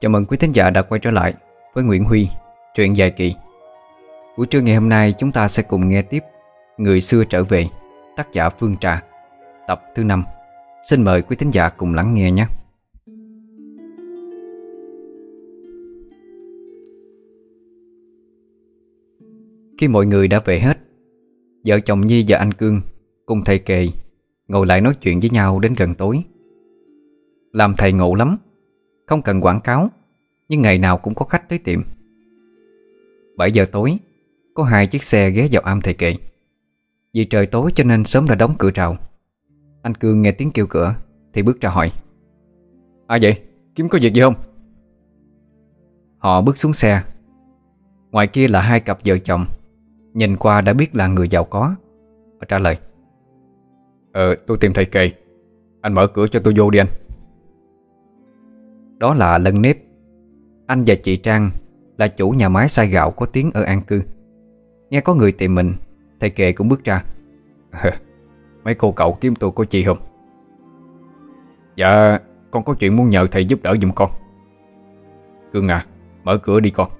Chào mừng quý thính giả đã quay trở lại với Nguyễn Huy, truyện dài kỳ. Buổi trưa ngày hôm nay chúng ta sẽ cùng nghe tiếp Người xưa trở về, tác giả Phương Trà Tập thứ 5 Xin mời quý thính giả cùng lắng nghe nhé. Khi mọi người đã về hết Vợ chồng Nhi và anh Cương Cùng thầy kề Ngồi lại nói chuyện với nhau đến gần tối. Làm thầy ngộ lắm không cần quảng cáo, Nhưng ngày nào cũng có khách tới tiệm. 7 giờ tối, Có hai chiếc xe ghé vào am thầy kệ. Vì trời tối cho nên sớm đã đóng cửa trào. Anh Cương nghe tiếng kêu cửa, Thì bước ra hỏi. Ai vậy? Kiếm có việc gì không? Họ bước xuống xe. Ngoài kia là hai cặp vợ chồng. Nhìn qua đã biết là người giàu có. Và trả lời. Ờ tôi tìm thầy kề Anh mở cửa cho tôi vô đi anh. Đó là Lân Nếp. Anh và chị Trang Là chủ nhà máy xay gạo có tiếng ở An Cư. Nghe có người tìm mình, Thầy Kệ cũng bước ra. Mấy cô cậu kiếm tôi có chị không? Dạ Con có chuyện muốn nhờ thầy giúp đỡ giùm con. Cương à Mở cửa đi con.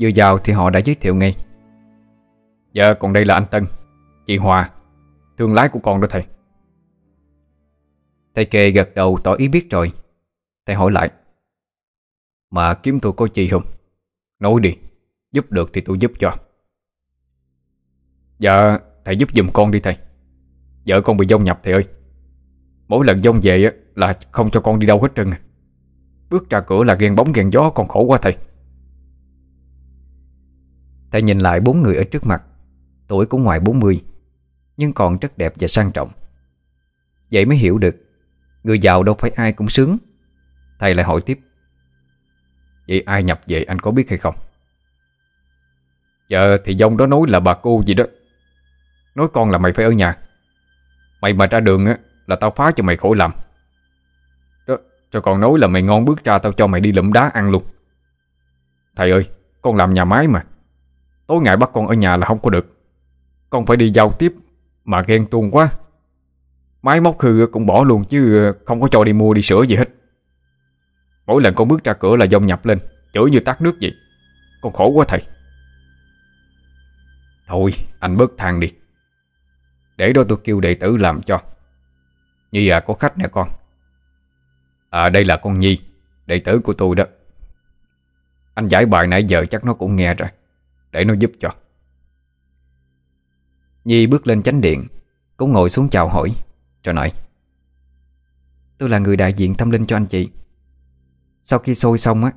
Vừa vào thì họ đã giới thiệu ngay. Dạ còn đây là anh Tân, Chị Hòa, Thương lái của con đó thầy. Thầy kề gật đầu tỏ ý biết rồi. Thầy hỏi lại, Mà kiếm tôi có chi không? Nói đi, Giúp được thì tôi giúp cho. Dạ thầy giúp giùm con đi thầy. Vợ con bị dông nhập thầy ơi. Mỗi lần dông về là không cho con đi đâu hết trơn à. Bước ra cửa là ghen bóng ghen gió Còn khổ quá thầy. Thầy nhìn lại bốn người ở trước mặt, Tuổi cũng ngoài 40 Nhưng còn rất đẹp và sang trọng. Vậy mới hiểu được Người giàu đâu phải ai cũng sướng. Thầy lại hỏi tiếp. Vậy ai nhập về anh có biết hay không? chờ thì dông đó nói là bà cô gì đó. Nói con là mày phải ở nhà. Mày mà ra đường á, Là tao phá cho mày khổ làm. Đó, Cho còn nói là mày ngon bước ra Tao cho mày đi lụm đá ăn luôn. Thầy ơi, Con làm nhà máy mà. Tối ngày bắt con ở nhà là không có được. Con phải đi giao tiếp Mà ghen tuông quá. Máy móc hư cũng bỏ luôn chứ ờ, Không có cho đi mua, đi sửa gì hết. Mỗi lần con bước ra cửa là dông nhập lên, Chửi như tắt nước vậy. Con khổ quá thầy. Thôi, anh bớt than đi. Để đó tôi kêu đệ tử làm cho. Nhi à có khách nè con. À đây là con Nhi, Đệ tử của tôi đó. Anh giải bài nãy giờ chắc nó cũng nghe rồi, Để nó giúp cho. Nhi bước lên chánh điện, Cũng ngồi xuống chào hỏi. Rồi nói Tôi là người đại diện tâm linh cho anh chị. Sau khi sôi xong á,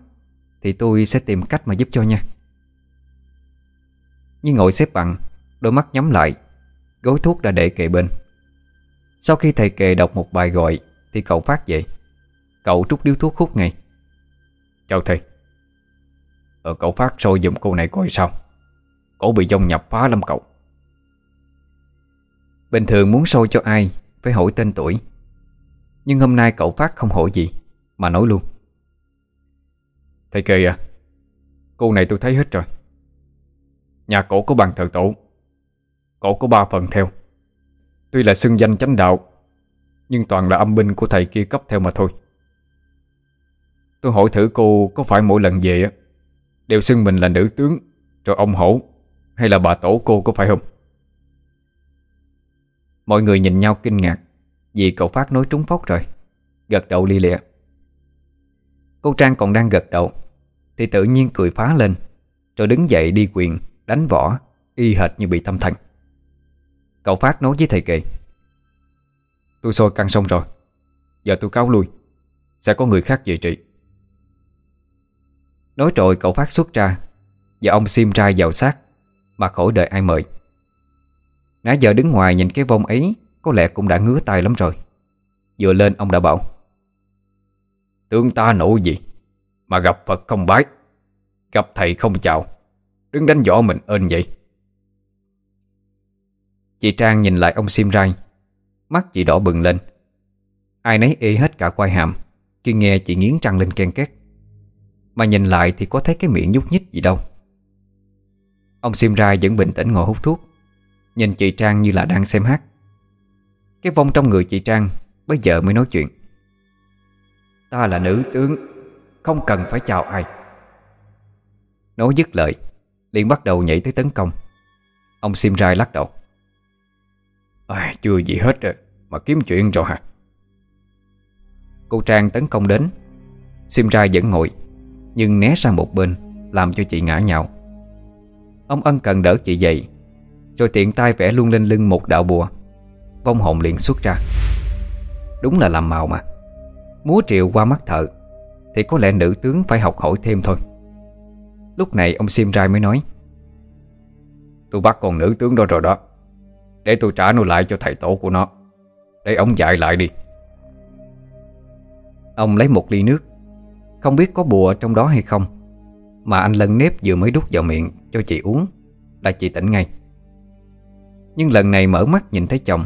Thì tôi sẽ tìm cách mà giúp cho nha. Như ngồi xếp bằng, Đôi mắt nhắm lại Gối thuốc đã để kề bên. Sau khi thầy kề đọc một bài gọi, Thì cậu phát dậy Cậu trút điếu thuốc hút ngay. Chào thầy. Ờ cậu phát sôi giùm cô này coi sao. Cổ bị dông nhập phá lắm cậu. Bình thường muốn sôi cho ai phải hỏi tên tuổi. Nhưng hôm nay cậu phát không hỏi gì, Mà nói luôn. Thầy Kỳ à Cô này tôi thấy hết rồi. Nhà cổ có bàn thờ tổ, Cổ có ba phần theo. Tuy là xưng danh chánh đạo, Nhưng toàn là âm binh của thầy kia cấp theo mà thôi. Tôi hỏi thử cô có phải mỗi lần về á, Đều xưng mình là nữ tướng, Rồi ông hổ, Hay là bà tổ cô có phải không? Mọi người nhìn nhau kinh ngạc, Vì cậu Phát nói trúng phóc rồi. Gật đầu li lịa. Cô Trang còn đang gật đầu, Thì tự nhiên cười phá lên, Rồi đứng dậy đi quyền, Đánh võ, Y hệt như bị tâm thần Cậu Phát nói với thầy kỳ: Tôi soi căng xong rồi, Giờ tôi cáo lui, Sẽ có người khác dạy trị. Nói rồi cậu Phát xuất ra, Và ông sim trai vào sát Mà khổ đợi ai mời. Nãy giờ đứng ngoài nhìn cái vong ấy, Có lẽ cũng đã ngứa tay lắm rồi. Vừa lên, ông đã bảo, Tướng ta nổi gì Mà gặp Phật không bái? Gặp thầy không chào? Đứng đánh võ mình ơn vậy? Chị Trang nhìn lại ông sim rai, Mắt chị đỏ bừng lên. Ai nấy ê hết cả quai hàm, Khi nghe chị nghiến răng lên ken két. Mà nhìn lại thì có thấy cái miệng nhúc nhích gì đâu. Ông sim rai vẫn bình tĩnh ngồi hút thuốc. Nhìn chị Trang như là đang xem hát. Cái vong trong người chị Trang Bây giờ mới nói chuyện. Ta là nữ tướng Không cần phải chào ai. Nói dứt lời liền bắt đầu nhảy tới tấn công. Ông Sim Rai lắc đầu. À, Chưa gì hết rồi Mà kiếm chuyện rồi hả? Cô Trang tấn công đến. Sim Rai vẫn ngồi Nhưng né sang một bên Làm cho chị ngã nhào. Ông ân cần đỡ chị dậy rồi tiện tay vẽ luôn lên lưng một đạo bùa. Vong hồn liền xuất ra. Đúng là làm màu mà. Múa triệu qua mắt thợ, Thì có lẽ nữ tướng phải học hỏi thêm thôi. Lúc này ông Sim Rai mới nói, Tôi bắt con nữ tướng đó rồi đó. Để tôi trả nó lại cho thầy tổ của nó. Để ông dạy lại đi. Ông lấy một ly nước. Không biết có bùa trong đó hay không, Mà anh lân nếp vừa mới đút vào miệng Cho chị uống, Là chị tỉnh ngay. Nhưng lần này mở mắt nhìn thấy chồng,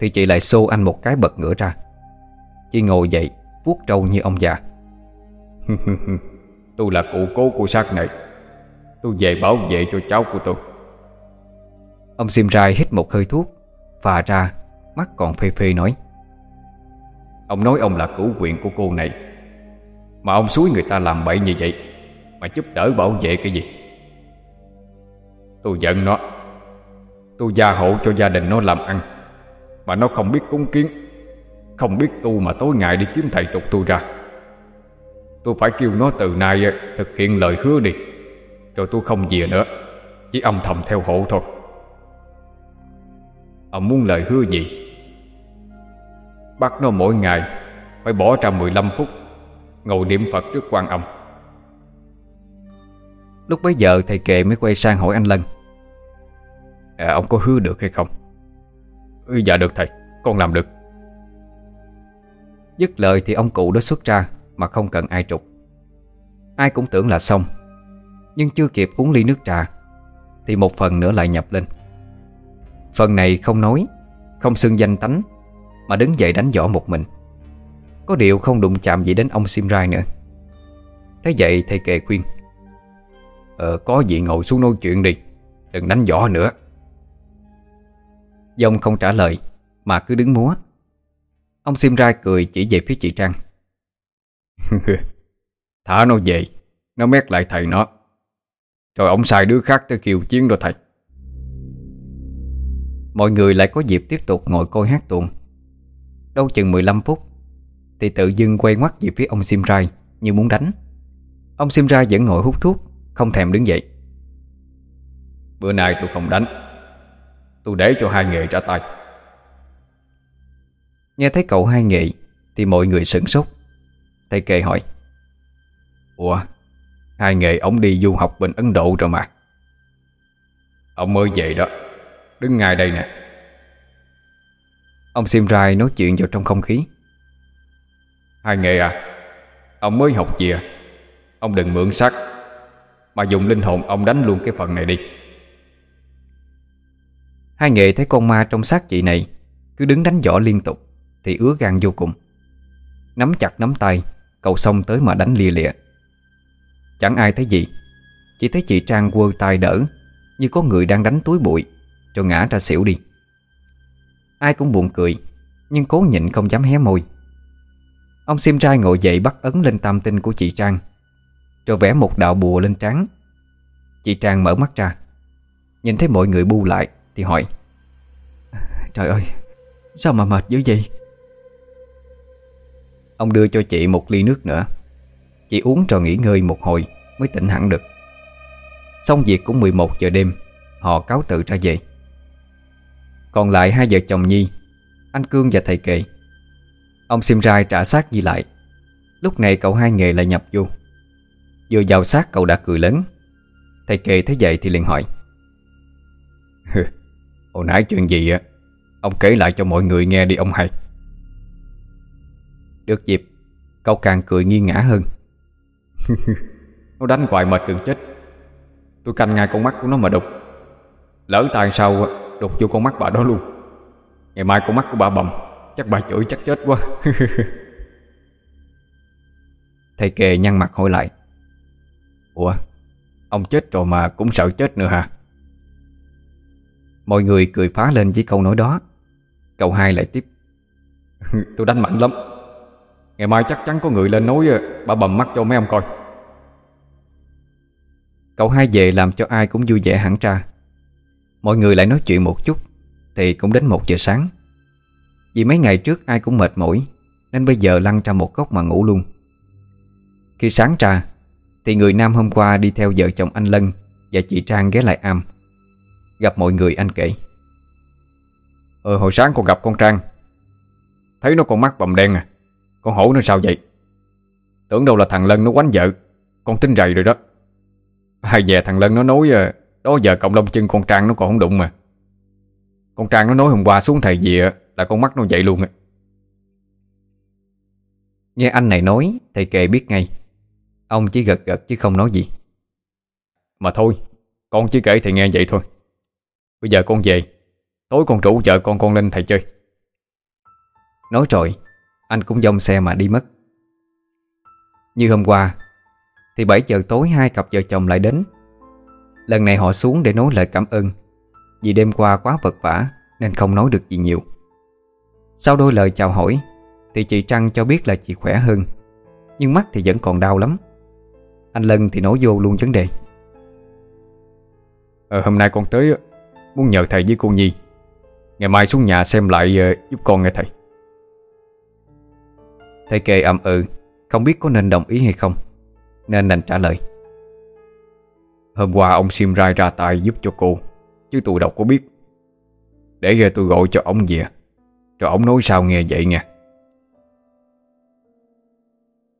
Thì chị lại xô anh một cái bật ngửa ra. Chị ngồi dậy, vuốt trâu như ông già. Tôi là cụ cố của xác này. Tôi về bảo vệ cho cháu của tôi. Ông Sim Rai hít một hơi thuốc, Phà ra, Mắt còn phê phê nói. Ông nói ông là cứu quyền của cô này. Mà ông suối người ta làm bậy như vậy, Mà giúp đỡ bảo vệ cái gì? Tôi giận nó. Tôi gia hộ cho gia đình nó làm ăn. Mà nó không biết cúng kiến, Không biết tu mà tối ngày đi kiếm thầy trục tôi ra. Tôi phải kêu nó từ nay ờ, thực hiện lời hứa đi Rồi tôi không về nữa, Chỉ âm thầm theo hộ thôi. Ông muốn lời hứa gì? Bắt nó mỗi ngày Phải bỏ ra 15 phút Ngồi niệm Phật trước quan âm Lúc bấy giờ thầy kệ mới quay sang hỏi anh Lân à, Ông có hứa được hay không? Ừ, Dạ được thầy Con làm được. Dứt lời thì ông cụ đó xuất ra Mà không cần ai trục. Ai cũng tưởng là xong Nhưng chưa kịp uống ly nước trà Thì một phần nữa lại nhập lên. Phần này không nói Không xưng danh tánh Mà đứng dậy đánh võ một mình. Có điều không đụng chạm gì đến ông Simrai nữa. Thế vậy thầy kệ khuyên Ờ có gì ngồi xuống nói chuyện đi Đừng đánh võ nữa. Dông không trả lời, Mà cứ đứng múa. Ông Sim Rai cười chỉ về phía chị Trang. Thả nó về, Nó mét lại thầy nó. Rồi ông sai đứa khác tới kiều chiến rồi thầy. Mọi người lại có dịp tiếp tục ngồi coi hát tuồng. Đâu chừng 15 phút, Thì tự dưng quay ngoắt về phía ông Sim Rai Như muốn đánh. Ông Sim Rai vẫn ngồi hút thuốc, Không thèm đứng dậy. Bữa nay tôi không đánh Tôi để cho hai nghệ trả tay. Nghe thấy cậu hai nghệ Thì mọi người sửng sốt. Thầy kệ hỏi Ủa Hai nghệ ông đi du học bên Ấn Độ rồi mà. Ông mới về đó Đứng ngay đây nè. Ông Sim Rai nói chuyện vào trong không khí. Hai nghệ à Ông mới học gì à? Ông đừng mượn sắc Mà dùng linh hồn ông đánh luôn cái phần này đi Hai nghệ thấy con ma trong xác chị này, Cứ đứng đánh võ liên tục, Thì ứa gan vô cùng. Nắm chặt nắm tay Cậu xông tới mà đánh lia lịa. Chẳng ai thấy gì, Chỉ thấy chị Trang quơ tay đỡ, Như có người đang đánh túi bụi Rồi ngã ra xỉu đi. Ai cũng buồn cười, Nhưng cố nhịn không dám hé môi. Ông sim trai ngồi dậy bắt ấn lên tam tinh của chị Trang, Rồi vẽ một đạo bùa lên trán. Chị Trang mở mắt ra, Nhìn thấy mọi người bu lại. Thì hỏi. Trời ơi, Sao mà mệt dữ vậy? Ông đưa cho chị một ly nước nữa. Chị uống rồi nghỉ ngơi một hồi Mới tỉnh hẳn được. Xong việc cũng 11 giờ đêm, Họ cáo tự ra về. Còn lại hai vợ chồng Nhi, Anh Cương và thầy kệ Ông Sim Rai trả xác Nhi lại. Lúc này cậu hai nghề lại nhập vô. Vừa vào xác cậu đã cười lớn. Thầy kệ thấy vậy thì liền hỏi. Hồi nãy chuyện gì á? Ông kể lại cho mọi người nghe đi, ông hay. Được dịp, Cậu càng cười nghiêng ngã hơn. Nó đánh hoài mệt gần chết. Tôi canh ngay con mắt của nó mà đục. Lỡ tay sau đục vô con mắt bà đó luôn. Ngày mai con mắt của bà bầm, Chắc bà chửi chắc chết quá. Thầy kề nhăn mặt hỏi lại. Ủa, Ông chết rồi mà cũng sợ chết nữa hả? Mọi người cười phá lên với câu nói đó. Cậu hai lại tiếp. Tôi đánh mạnh lắm. Ngày mai chắc chắn có người lên nói ờ, Bà bầm mắt cho mấy ông coi. Cậu hai về làm cho ai cũng vui vẻ hẳn ra. Mọi người lại nói chuyện một chút, Thì cũng đến một giờ sáng. Vì mấy ngày trước ai cũng mệt mỏi, Nên bây giờ lăn ra một góc mà ngủ luôn. Khi sáng ra, Thì người nam hôm qua đi theo vợ chồng anh Lân Và chị Trang ghé lại am. Gặp mọi người anh kể. Ờ hồi sáng con gặp con Trang. Thấy nó con mắt bầm đen à. Con hổ nó sao vậy? Tưởng đâu là thằng Lân nó quánh vợ. Con tính rầy rồi đó. Hay về thằng Lân nó nói ờ, Đó giờ cộng lông chân con Trang nó còn không đụng mà. Con Trang nó nói hôm qua xuống thầy gì Là con mắt nó vậy luôn à. Nghe anh này nói, Thầy kệ biết ngay. Ông chỉ gật gật chứ không nói gì. Mà thôi, Con chỉ kể thầy nghe vậy thôi. Bây giờ con về. Tối con rủ vợ con con lên thầy chơi. Nói rồi Anh cũng dông xe mà đi mất. Như hôm qua Thì 7 giờ tối hai cặp vợ chồng lại đến. Lần này họ xuống để nói lời cảm ơn Vì đêm qua quá vật vả Nên không nói được gì nhiều. Sau đôi lời chào hỏi Thì chị Trăng cho biết là chị khỏe hơn Nhưng mắt thì vẫn còn đau lắm. Anh Lân thì nói vô luôn vấn đề. Ờ, Hôm nay con tới Muốn nhờ thầy với cô Nhi. Ngày mai xuống nhà xem lại uh, giúp con nghe thầy. Thầy kề ậm ừ Không biết có nên đồng ý hay không Nên đành trả lời. Hôm qua ông Sim Rai ra tay giúp cho cô Chứ tôi đâu có biết. Để giờ tôi gọi cho ông về Cho ông nói sao nghe vậy nha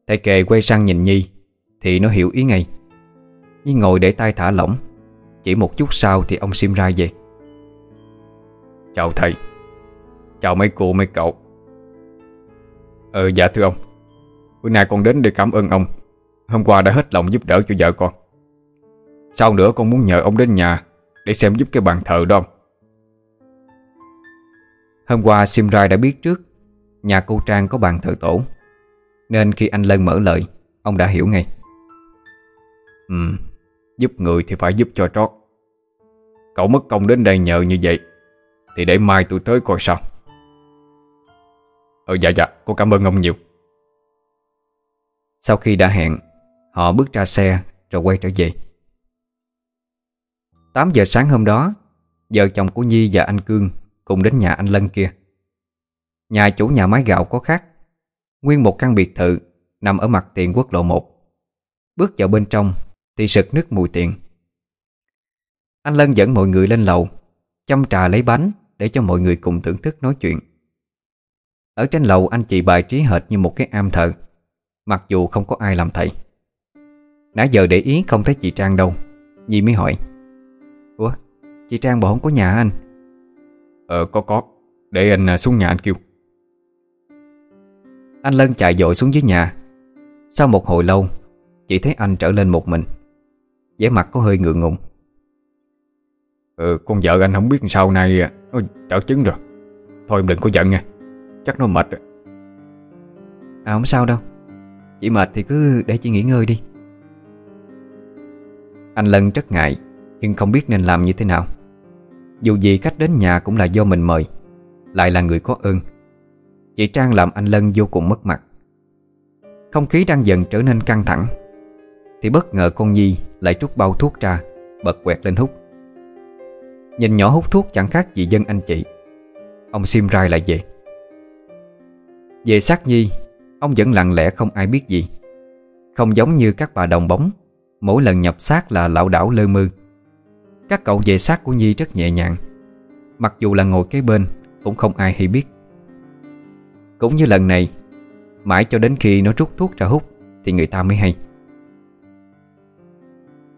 Thầy kề quay sang nhìn Nhi Thì nó hiểu ý ngay. Nhi ngồi để tay thả lỏng Chỉ một chút sau thì ông Sim Rai về. Chào thầy. Chào mấy cô, mấy cậu. Ờ dạ thưa ông. Bữa nay con đến để cảm ơn ông. Hôm qua đã hết lòng giúp đỡ cho vợ con. Sau nữa con muốn nhờ ông đến nhà Để xem giúp cái bàn thờ đó Hôm qua Simrai đã biết trước Nhà cô Trang có bàn thờ tổ, Nên khi anh Lân mở lời, Ông đã hiểu ngay. Ừ Giúp người thì phải giúp cho trót. Cậu mất công đến đây nhờ như vậy thì để mai tôi tới coi sao. Ờ dạ dạ Cô cảm ơn ông nhiều. Sau khi đã hẹn, Họ bước ra xe rồi quay trở về. 8 giờ sáng hôm đó, Vợ chồng của Nhi và anh Cương Cùng đến nhà anh Lân kia. Nhà chủ nhà máy gạo có khác. Nguyên một căn biệt thự Nằm ở mặt tiền quốc lộ 1 Bước vào bên trong Thì sực nước mùi tiện. Anh Lân dẫn mọi người lên lầu, Chăm trà lấy bánh để cho mọi người cùng thưởng thức nói chuyện. Ở trên lầu anh chị bài trí hệt như một cái am thờ Mặc dù không có ai làm thầy. Nãy giờ để ý không thấy chị Trang đâu Nhi mới hỏi. Ủa chị Trang bộ không có nhà anh? Ờ có có. Để anh à, xuống nhà anh kêu. Anh Lân chạy dội xuống dưới nhà. Sau một hồi lâu Chỉ thấy anh trở lên một mình. Vẻ mặt có hơi ngượng ngùng Ừ con vợ anh không biết sau này. Nó trở chứng rồi. Thôi em đừng có giận nha. Chắc nó mệt rồi. À không sao đâu. Chị mệt thì cứ để chị nghỉ ngơi đi. Anh Lân rất ngại Nhưng không biết nên làm như thế nào. Dù gì cách đến nhà cũng là do mình mời Lại là người có ơn. Chị Trang làm anh Lân vô cùng mất mặt. Không khí đang dần trở nên căng thẳng Thì bất ngờ con Nhi lại trút bao thuốc ra Bật quẹt lên hút Nhìn nhỏ hút thuốc chẳng khác gì dân anh chị. Ông Sim Rai lại về. Về xác Nhi, Ông vẫn lặng lẽ không ai biết gì. Không giống như các bà đồng bóng, Mỗi lần nhập xác là lão đảo lơ mơ. Các cậu về xác của Nhi rất nhẹ nhàng. Mặc dù là ngồi kế bên, Cũng không ai hay biết. Cũng như lần này, Mãi cho đến khi nó rút thuốc ra hút, Thì người ta mới hay.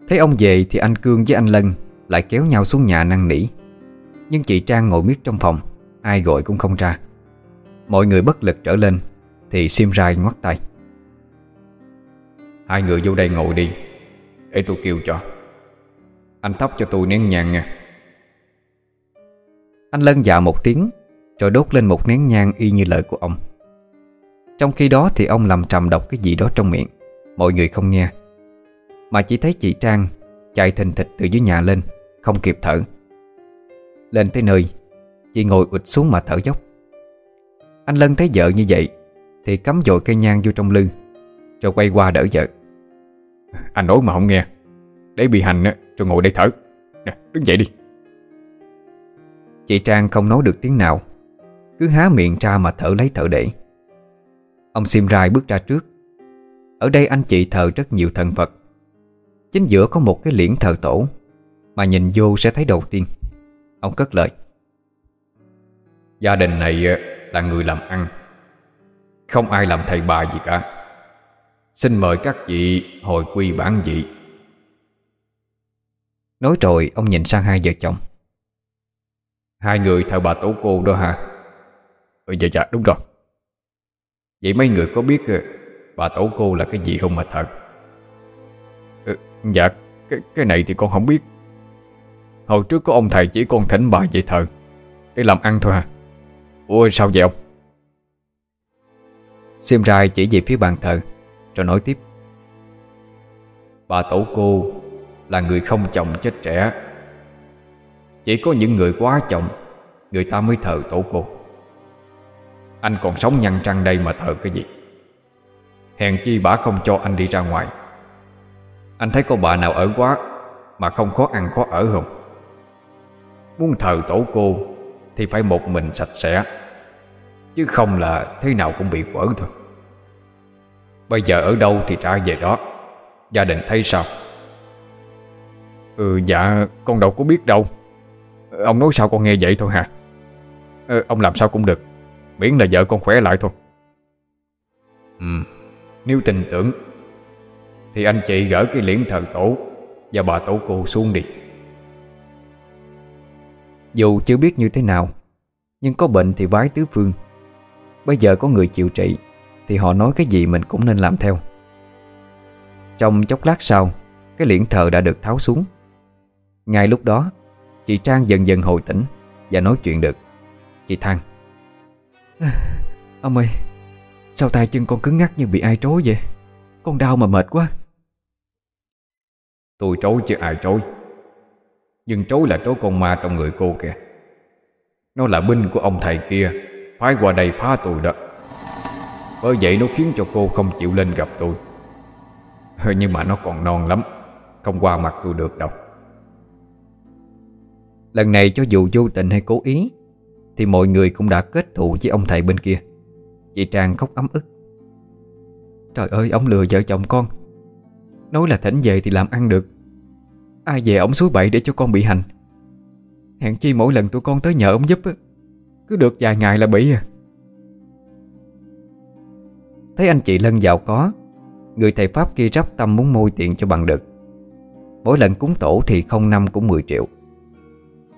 Thấy ông về thì anh Cương với anh Lân lại kéo nhau xuống nhà năn nỉ. Nhưng chị Trang ngồi miết trong phòng, Ai gọi cũng không ra. Mọi người bất lực trở lên, Thì Sim Rai ngoắt tay. Hai người vô đây ngồi đi, Để tôi kêu cho. Anh thắp cho tôi nén nhang nha. Anh lân dạ một tiếng, Rồi đốt lên một nén nhang y như lời của ông. Trong khi đó thì ông làm trầm độc cái gì đó trong miệng, Mọi người không nghe. Mà chỉ thấy chị Trang Chạy thình thịch từ dưới nhà lên không kịp thở. Lên tới nơi Chị ngồi ụt xuống mà thở dốc. Anh Lân thấy vợ như vậy Thì cắm dội cây nhang vô trong lư Rồi quay qua đỡ vợ. Anh nói mà không nghe Để bị hành rồi ngồi đây thở. Nè đứng dậy đi. Chị Trang không nói được tiếng nào Cứ há miệng ra mà thở lấy thở để. Ông Sim Rai bước ra trước. Ở đây anh chị thờ rất nhiều thần Phật. Chính giữa có một cái liễn thờ tổ Mà nhìn vô sẽ thấy đầu tiên. Ông cất lời. Gia đình này là người làm ăn. Không ai làm thầy bà gì cả. Xin mời các vị hồi quy bản vị. Nói rồi ông nhìn sang hai vợ chồng. Hai người thờ bà tổ cô đó hả? Ừ dạ dạ đúng rồi. Vậy mấy người có biết Bà tổ cô là cái gì không mà thờ ừ, Dạ cái, cái này thì con không biết Hồi trước có ông thầy chỉ con thỉnh bà vậy thờ, Để làm ăn thôi à Ủa, sao vậy ông? Sim rai chỉ về phía bàn thờ Rồi nói tiếp. Bà tổ cô là người không chồng chết trẻ. Chỉ có những người quá chồng, Người ta mới thờ tổ cô. Anh còn sống nhăn trăng đây mà thờ cái gì? Hèn chi bà không cho anh đi ra ngoài. Anh thấy có bà nào ở quá Mà không khó ăn khó ở không? Muốn thờ tổ cô Thì phải một mình sạch sẽ Chứ không là thế nào cũng bị quở thôi. Bây giờ ở đâu thì trả về đó Gia đình thấy sao? Ừ dạ con đâu có biết đâu. Ông nói sao con nghe vậy thôi hả? Ừ, Ông làm sao cũng được Miễn là vợ con khỏe lại thôi. Ừ Nếu tin tưởng Thì anh chị gỡ cái liễn thờ tổ Và bà tổ cô xuống đi. Dù chưa biết như thế nào Nhưng có bệnh thì vái tứ phương. Bây giờ có người chịu trị Thì họ nói cái gì mình cũng nên làm theo. Trong chốc lát sau Cái liễn thờ đã được tháo xuống. Ngay lúc đó Chị Trang dần dần hồi tỉnh Và nói chuyện được. Chị than Ông ơi Sao tay chân con cứng ngắc như bị ai trối vậy? Con đau mà mệt quá. Tôi trối chứ ai trối nhưng trối là trối con ma trong người cô kìa. Nó là binh của ông thầy kia. Phái qua đây phá tôi đó. Bởi vậy nó khiến cho cô không chịu lên gặp tôi. Nhưng mà nó còn non lắm. Không qua mặt tôi được đâu. Lần này cho dù vô tình hay cố ý, Thì mọi người cũng đã kết thù với ông thầy bên kia. Chị Trang khóc ấm ức. Trời ơi, ông lừa vợ chồng con. Nói là thỉnh về thì làm ăn được. Ai về ổng suối bậy để cho con bị hành. Hẹn chi mỗi lần tụi con tới nhờ ổng giúp Cứ được vài ngày là bị à. Thấy anh chị Lân giàu có, Người thầy Pháp kia rắp tâm muốn môi tiền cho bằng được. Mỗi lần cúng tổ thì không năm cũng 10 triệu.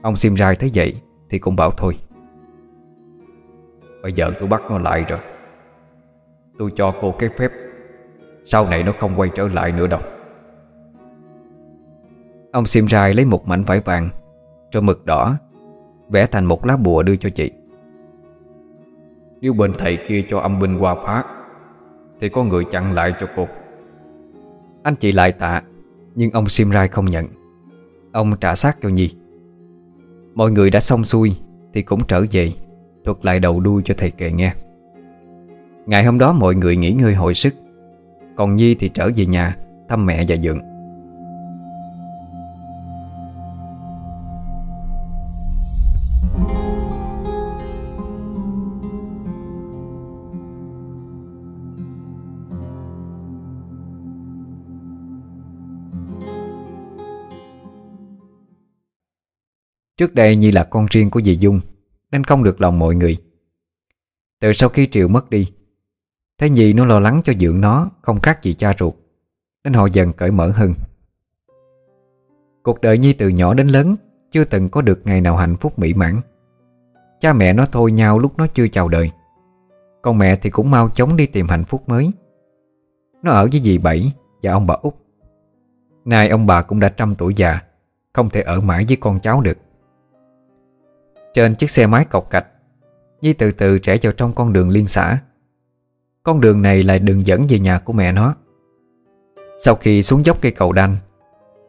Ông Sim Rai thấy vậy Thì cũng bảo thôi. Bây giờ tôi bắt nó lại rồi. Tôi cho cô cái phép, Sau này nó không quay trở lại nữa đâu. Ông Sim Rai lấy một mảnh vải vàng, Cho mực đỏ, Vẽ thành một lá bùa đưa cho chị. Nếu bên thầy kia cho âm binh qua phá, Thì có người chặn lại cho cô. Anh chị lại tạ, Nhưng ông Sim Rai không nhận. Ông trả xác cho Nhi. Mọi người đã xong xuôi, Thì cũng trở về, Thuật lại đầu đuôi cho thầy kệ nghe. Ngày hôm đó mọi người nghỉ ngơi hồi sức, Còn Nhi thì trở về nhà Thăm mẹ và Dượng. Trước đây Nhi là con riêng của dì Dung, Nên không được lòng mọi người. Từ sau khi Triệu mất đi, Thấy Nhi nó lo lắng cho dưỡng nó Không khác gì cha ruột, Nên họ dần cởi mở hơn. Cuộc đời Nhi từ nhỏ đến lớn Chưa từng có được ngày nào hạnh phúc mỹ mãn. Cha mẹ nó thôi nhau lúc nó chưa chào đời, Còn mẹ thì cũng mau chóng đi tìm hạnh phúc mới. Nó ở với dì Bảy và ông bà út. Nay ông bà cũng đã trăm tuổi già, Không thể ở mãi với con cháu được trên chiếc xe máy cọc cạch. Nhi từ từ trẻ vào trong con đường liên xã. Con đường này là đường dẫn về nhà của mẹ nó. Sau khi xuống dốc cây cầu đanh,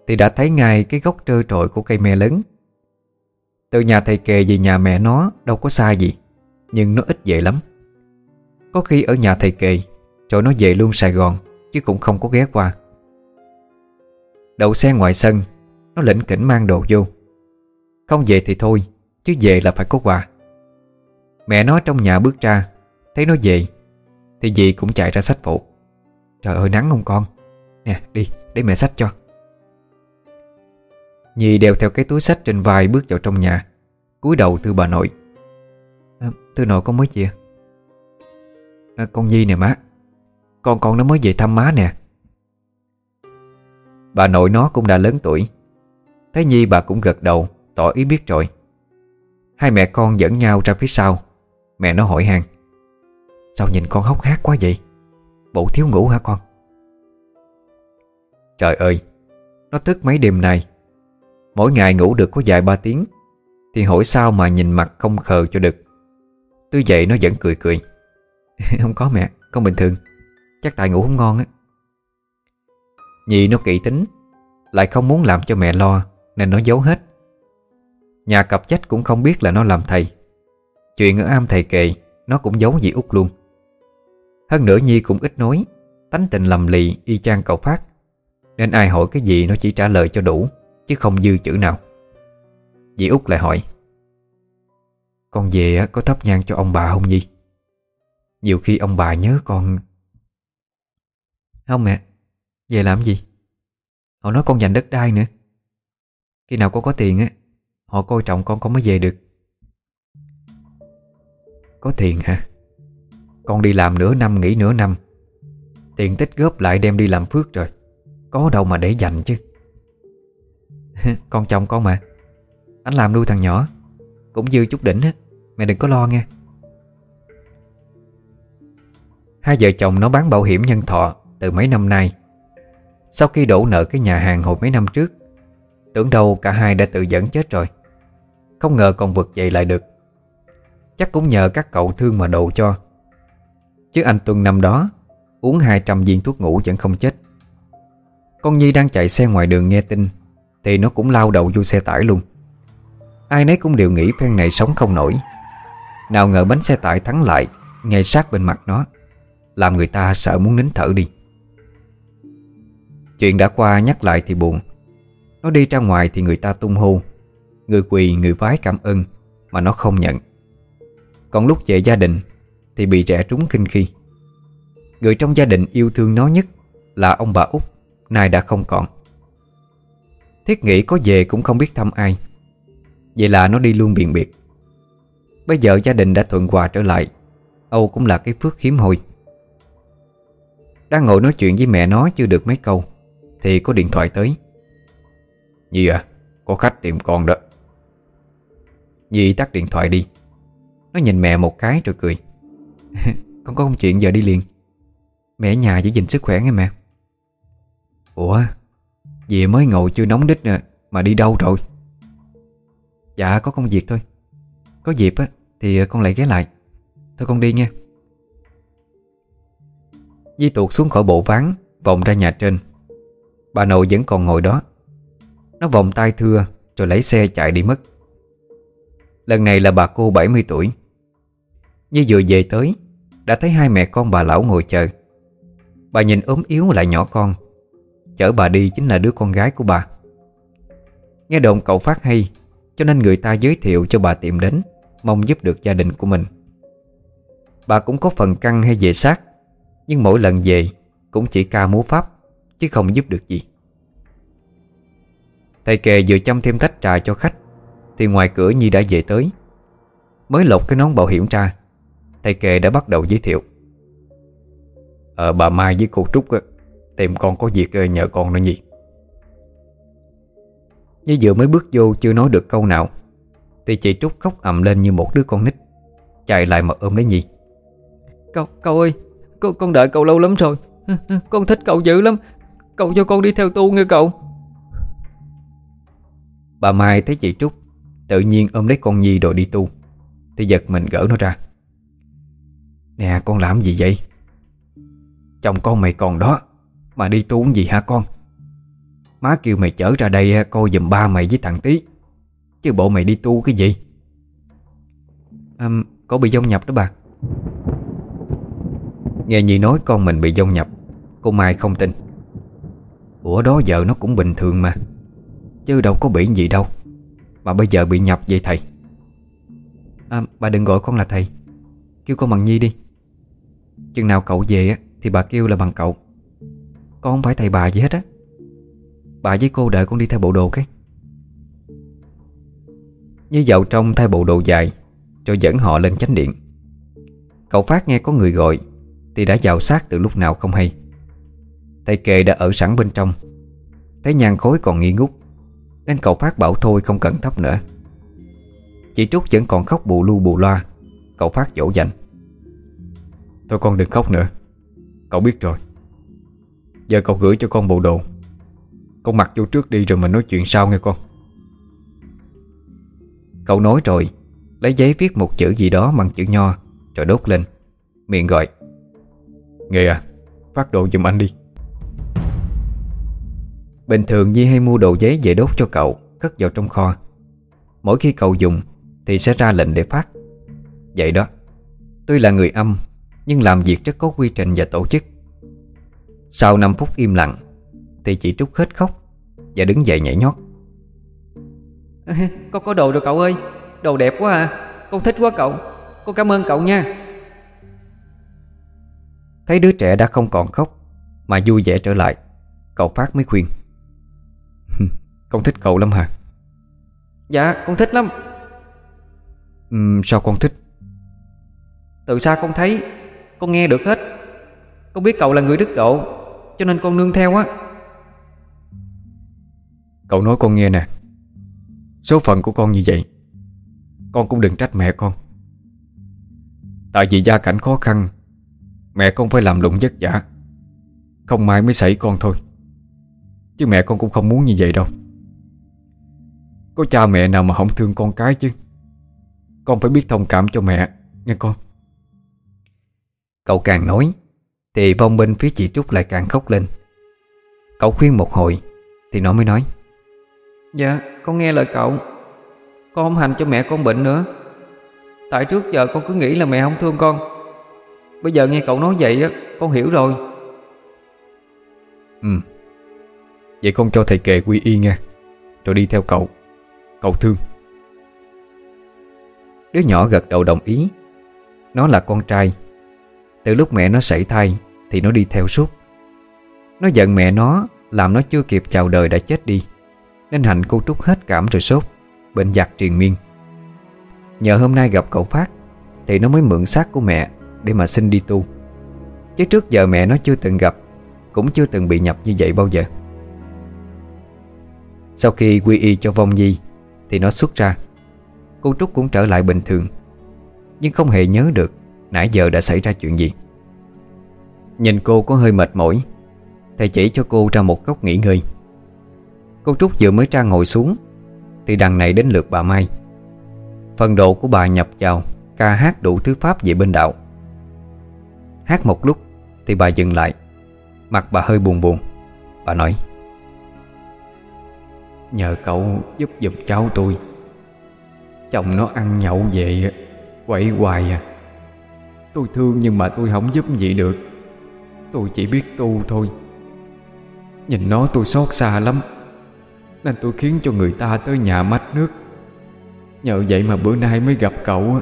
Thì đã thấy ngay cái gốc trơ trội của cây me lớn. Từ nhà thầy kề về nhà mẹ nó đâu có xa gì, Nhưng nó ít về lắm. Có khi ở nhà thầy kề Rồi nó về luôn Sài Gòn, Chứ cũng không có ghé qua. Đậu xe ngoài sân, Nó lĩnh kỉnh mang đồ vô. Không về thì thôi Chứ về là phải có quà. Mẹ nó trong nhà bước ra Thấy nó về Thì dì cũng chạy ra sách phụ. Trời ơi nắng không con. Nè đi để mẹ sách cho. Nhi đeo theo cái túi sách trên vai bước vào trong nhà cúi đầu thưa bà nội. À, Thưa nội con mới về. À, Con Nhi nè má. Con con nó mới về thăm má nè. Bà nội nó cũng đã lớn tuổi. Thấy Nhi bà cũng gật đầu Tỏ ý biết rồi. Hai mẹ con dẫn nhau ra phía sau. Mẹ nó hỏi han. Sao nhìn con hốc hác quá vậy? Bộ thiếu ngủ hả con? Trời ơi, Nó thức mấy đêm nay? Mỗi ngày ngủ được có vài ba tiếng, Thì hỏi sao mà nhìn mặt không khờ cho được? Tôi dậy nó vẫn cười cười. Không có mẹ, Con bình thường. Chắc tại ngủ không ngon á. Nhị nó kỹ tính, Lại không muốn làm cho mẹ lo, Nên nó giấu hết. Nhà cặp chết cũng không biết là nó làm thầy. Chuyện ở am thầy kệ Nó cũng giấu dì út luôn. Hơn nữa Nhi cũng ít nói, Tánh tình lầm lì y chang cậu Phát, Nên ai hỏi cái gì nó chỉ trả lời cho đủ, Chứ không dư chữ nào. Dì út lại hỏi, Con về có thắp nhang cho ông bà không Nhi? Nhiều khi ông bà nhớ con, Không mẹ, Về làm gì? Họ nói con giành đất đai nữa. Khi nào con có tiền á Họ coi trọng con con mới về được. Có tiền hả? Con đi làm nửa năm, nghỉ nửa năm. Tiền tích góp lại đem đi làm phước rồi. Có đâu mà để dành chứ. Con chồng con mà. Anh làm nuôi thằng nhỏ. Cũng dư chút đỉnh á. Mẹ đừng có lo nghe. Hai vợ chồng nó bán bảo hiểm nhân thọ Từ mấy năm nay. Sau khi đổ nợ cái nhà hàng hồi mấy năm trước, Tưởng đâu cả hai đã tự dẫn chết rồi. Không ngờ còn vực dậy lại được. Chắc cũng nhờ các cậu thương mà độ cho. Chứ anh Tuân năm đó, Uống 200 viên thuốc ngủ vẫn không chết. Con Nhi đang chạy xe ngoài đường nghe tin, Thì nó cũng lao đầu vô xe tải luôn. Ai nấy cũng đều nghĩ phen này sống không nổi. Nào ngờ bánh xe tải thắng lại, Ngay sát bên mặt nó, Làm người ta sợ muốn nín thở đi. Chuyện đã qua nhắc lại thì buồn. Nó đi ra ngoài thì người ta tung hô Người quỳ, người vái cảm ơn, Mà nó không nhận. Còn lúc về gia đình, Thì bị trẻ trúng kinh khi. Người trong gia đình yêu thương nó nhất Là ông bà út, Nay đã không còn. Thiết nghĩ có về cũng không biết thăm ai. Vậy là nó đi luôn biền biệt. Bây giờ gia đình đã thuận hòa trở lại, Âu cũng là cái phước hiếm hoi. Đang ngồi nói chuyện với mẹ nó chưa được mấy câu, Thì có điện thoại tới. Nhi à Có khách tìm con đó. Dì tắt điện thoại đi. Nó nhìn mẹ một cái rồi cười. Con có công chuyện giờ đi liền. Mẹ ở nhà giữ gìn sức khỏe nghe mẹ. Ủa, Dì mới ngồi chưa nóng đít nè, Mà đi đâu rồi? Dạ có công việc thôi. Có dịp á, thì con lại ghé lại. Thôi con đi nha. Di tuột xuống khỏi bộ ván, Vòng ra nhà trên. Bà nội vẫn còn ngồi đó. Nó vòng tay thưa, Rồi lấy xe chạy đi mất. Lần này là bà cô 70 tuổi. Như vừa về tới, Đã thấy hai mẹ con bà lão ngồi chờ. Bà nhìn ốm yếu lại nhỏ con. Chở bà đi chính là đứa con gái của bà. Nghe đồn cậu phát hay, Cho nên người ta giới thiệu cho bà tìm đến, Mong giúp được gia đình của mình. Bà cũng có phần căng hay về xác, Nhưng mỗi lần về Cũng chỉ ca múa pháp, Chứ không giúp được gì. Thầy kề vừa chăm thêm tách trà cho khách thì ngoài cửa Nhi đã về tới. Mới lột cái nón bảo hiểm ra Thầy kề đã bắt đầu giới thiệu. Ờ bà Mai với cô Trúc á, Tìm con có việc ờ, nhờ con nữa nhỉ Như vừa mới bước vô chưa nói được câu nào Thì chị Trúc khóc ầm lên như một đứa con nít Chạy lại mà ôm lấy Nhi. Cậu, cậu ơi con, con đợi cậu lâu lắm rồi. Con thích cậu dữ lắm. Cậu cho con đi theo tu nghe cậu. Bà Mai thấy chị Trúc Tự nhiên ôm lấy con Nhi rồi đi tu. Thì giật mình gỡ nó ra. Nè con làm gì vậy? Chồng con mày còn đó. Mà đi tu gì hả con? Má kêu mày chở ra đây coi giùm ba mày với thằng Tí Chứ bộ mày đi tu cái gì? À, Có bị dông nhập đó bà. Nghe Nhi nói con mình bị dông nhập Cô Mai không tin. Ủa đó giờ nó cũng bình thường mà. Chứ đâu có bị gì đâu. Mà bây giờ bị nhập vậy thầy? À bà đừng gọi con là thầy. Kêu con bằng Nhi đi. Chừng nào cậu về á, Thì bà kêu là bằng cậu. Con không phải thầy bà gì hết á. Bà với cô đợi con đi theo bộ đồ cái. Như vào trong thay bộ đồ dài Rồi dẫn họ lên chánh điện. Cậu Phát nghe có người gọi, Thì đã vào sát từ lúc nào không hay. Thầy kệ đã ở sẵn bên trong. Thấy nhang khối còn nghi ngút nên cậu Phát bảo thôi, không cần thắp nữa. Chị Trúc vẫn còn khóc bù lu bù loa. Cậu Phát dỗ dành. Thôi con đừng khóc nữa. Cậu biết rồi. Giờ cậu gửi cho con bộ đồ. Con mặc vô trước đi rồi mình nói chuyện sau nghe con. Cậu nói rồi, Lấy giấy viết một chữ gì đó bằng chữ nho, Rồi đốt lên. Miệng gọi. Nghe à Phát đồ giùm anh đi. Bình thường Nhi hay mua đồ giấy về đốt cho cậu Cất vào trong kho. Mỗi khi cậu dùng Thì sẽ ra lệnh để phát. Vậy đó Tuy là người âm Nhưng làm việc rất có quy trình và tổ chức. Sau 5 phút im lặng Thì chị Trúc hết khóc Và đứng dậy nhảy nhót. Con có đồ rồi cậu ơi. Đồ đẹp quá à. Con thích quá cậu. Con cảm ơn cậu nha. Thấy đứa trẻ đã không còn khóc Mà vui vẻ trở lại Cậu Phát mới khuyên Con thích cậu lắm hả? Dạ con thích lắm. Uhm, Sao con thích? Từ xa con thấy Con nghe được hết. Con biết cậu là người đức độ Cho nên con nương theo á. Cậu nói con nghe nè. Số phận của con như vậy Con cũng đừng trách mẹ con. Tại vì gia cảnh khó khăn Mẹ con phải làm lụng vất vả Không mai mới xảy con thôi Chứ mẹ con cũng không muốn như vậy đâu. Có cha mẹ nào mà không thương con cái chứ? Con phải biết thông cảm cho mẹ Nghe con. Cậu càng nói Thì vong bên phía chị Trúc lại càng khóc lên. Cậu khuyên một hồi Thì nó mới nói. Dạ con nghe lời cậu. Con không hành cho mẹ con bệnh nữa. Tại trước giờ con cứ nghĩ là mẹ không thương con. Bây giờ nghe cậu nói vậy á Con hiểu rồi. Ừ Vậy con cho thầy kệ quy y nha Rồi đi theo cậu. Cậu thương. Đứa nhỏ gật đầu đồng ý. Nó là con trai. Từ lúc mẹ nó sảy thai Thì nó đi theo suốt. Nó giận mẹ nó, Làm nó chưa kịp chào đời đã chết đi. Nên Hạnh cô Trúc hết cảm rồi sốt, Bệnh giặc triền miên. Nhờ hôm nay gặp cậu Phát Thì nó mới mượn xác của mẹ Để mà xin đi tu. Chứ trước giờ mẹ nó chưa từng gặp, Cũng chưa từng bị nhập như vậy bao giờ. Sau khi quy y cho vong nhi, Thì nó xuất ra. Cô Trúc cũng trở lại bình thường, Nhưng không hề nhớ được Nãy giờ đã xảy ra chuyện gì. Nhìn cô có hơi mệt mỏi, Thầy chỉ cho cô ra một góc nghỉ ngơi. Cô Trúc vừa mới ra ngồi xuống, Thì đằng này đến lượt bà Mai. Phần độ của bà nhập vào Ca hát đủ thứ pháp về bên đạo. Hát một lúc Thì bà dừng lại, Mặt bà hơi buồn buồn. Bà nói Nhờ cậu giúp giùm cháu tôi. Chồng nó ăn nhậu về Quậy hoài à. Tôi thương nhưng mà tôi không giúp gì được. Tôi chỉ biết tu thôi. Nhìn nó tôi xót xa lắm. Nên tôi khiến cho người ta tới nhà mách nước. Nhờ vậy mà bữa nay mới gặp cậu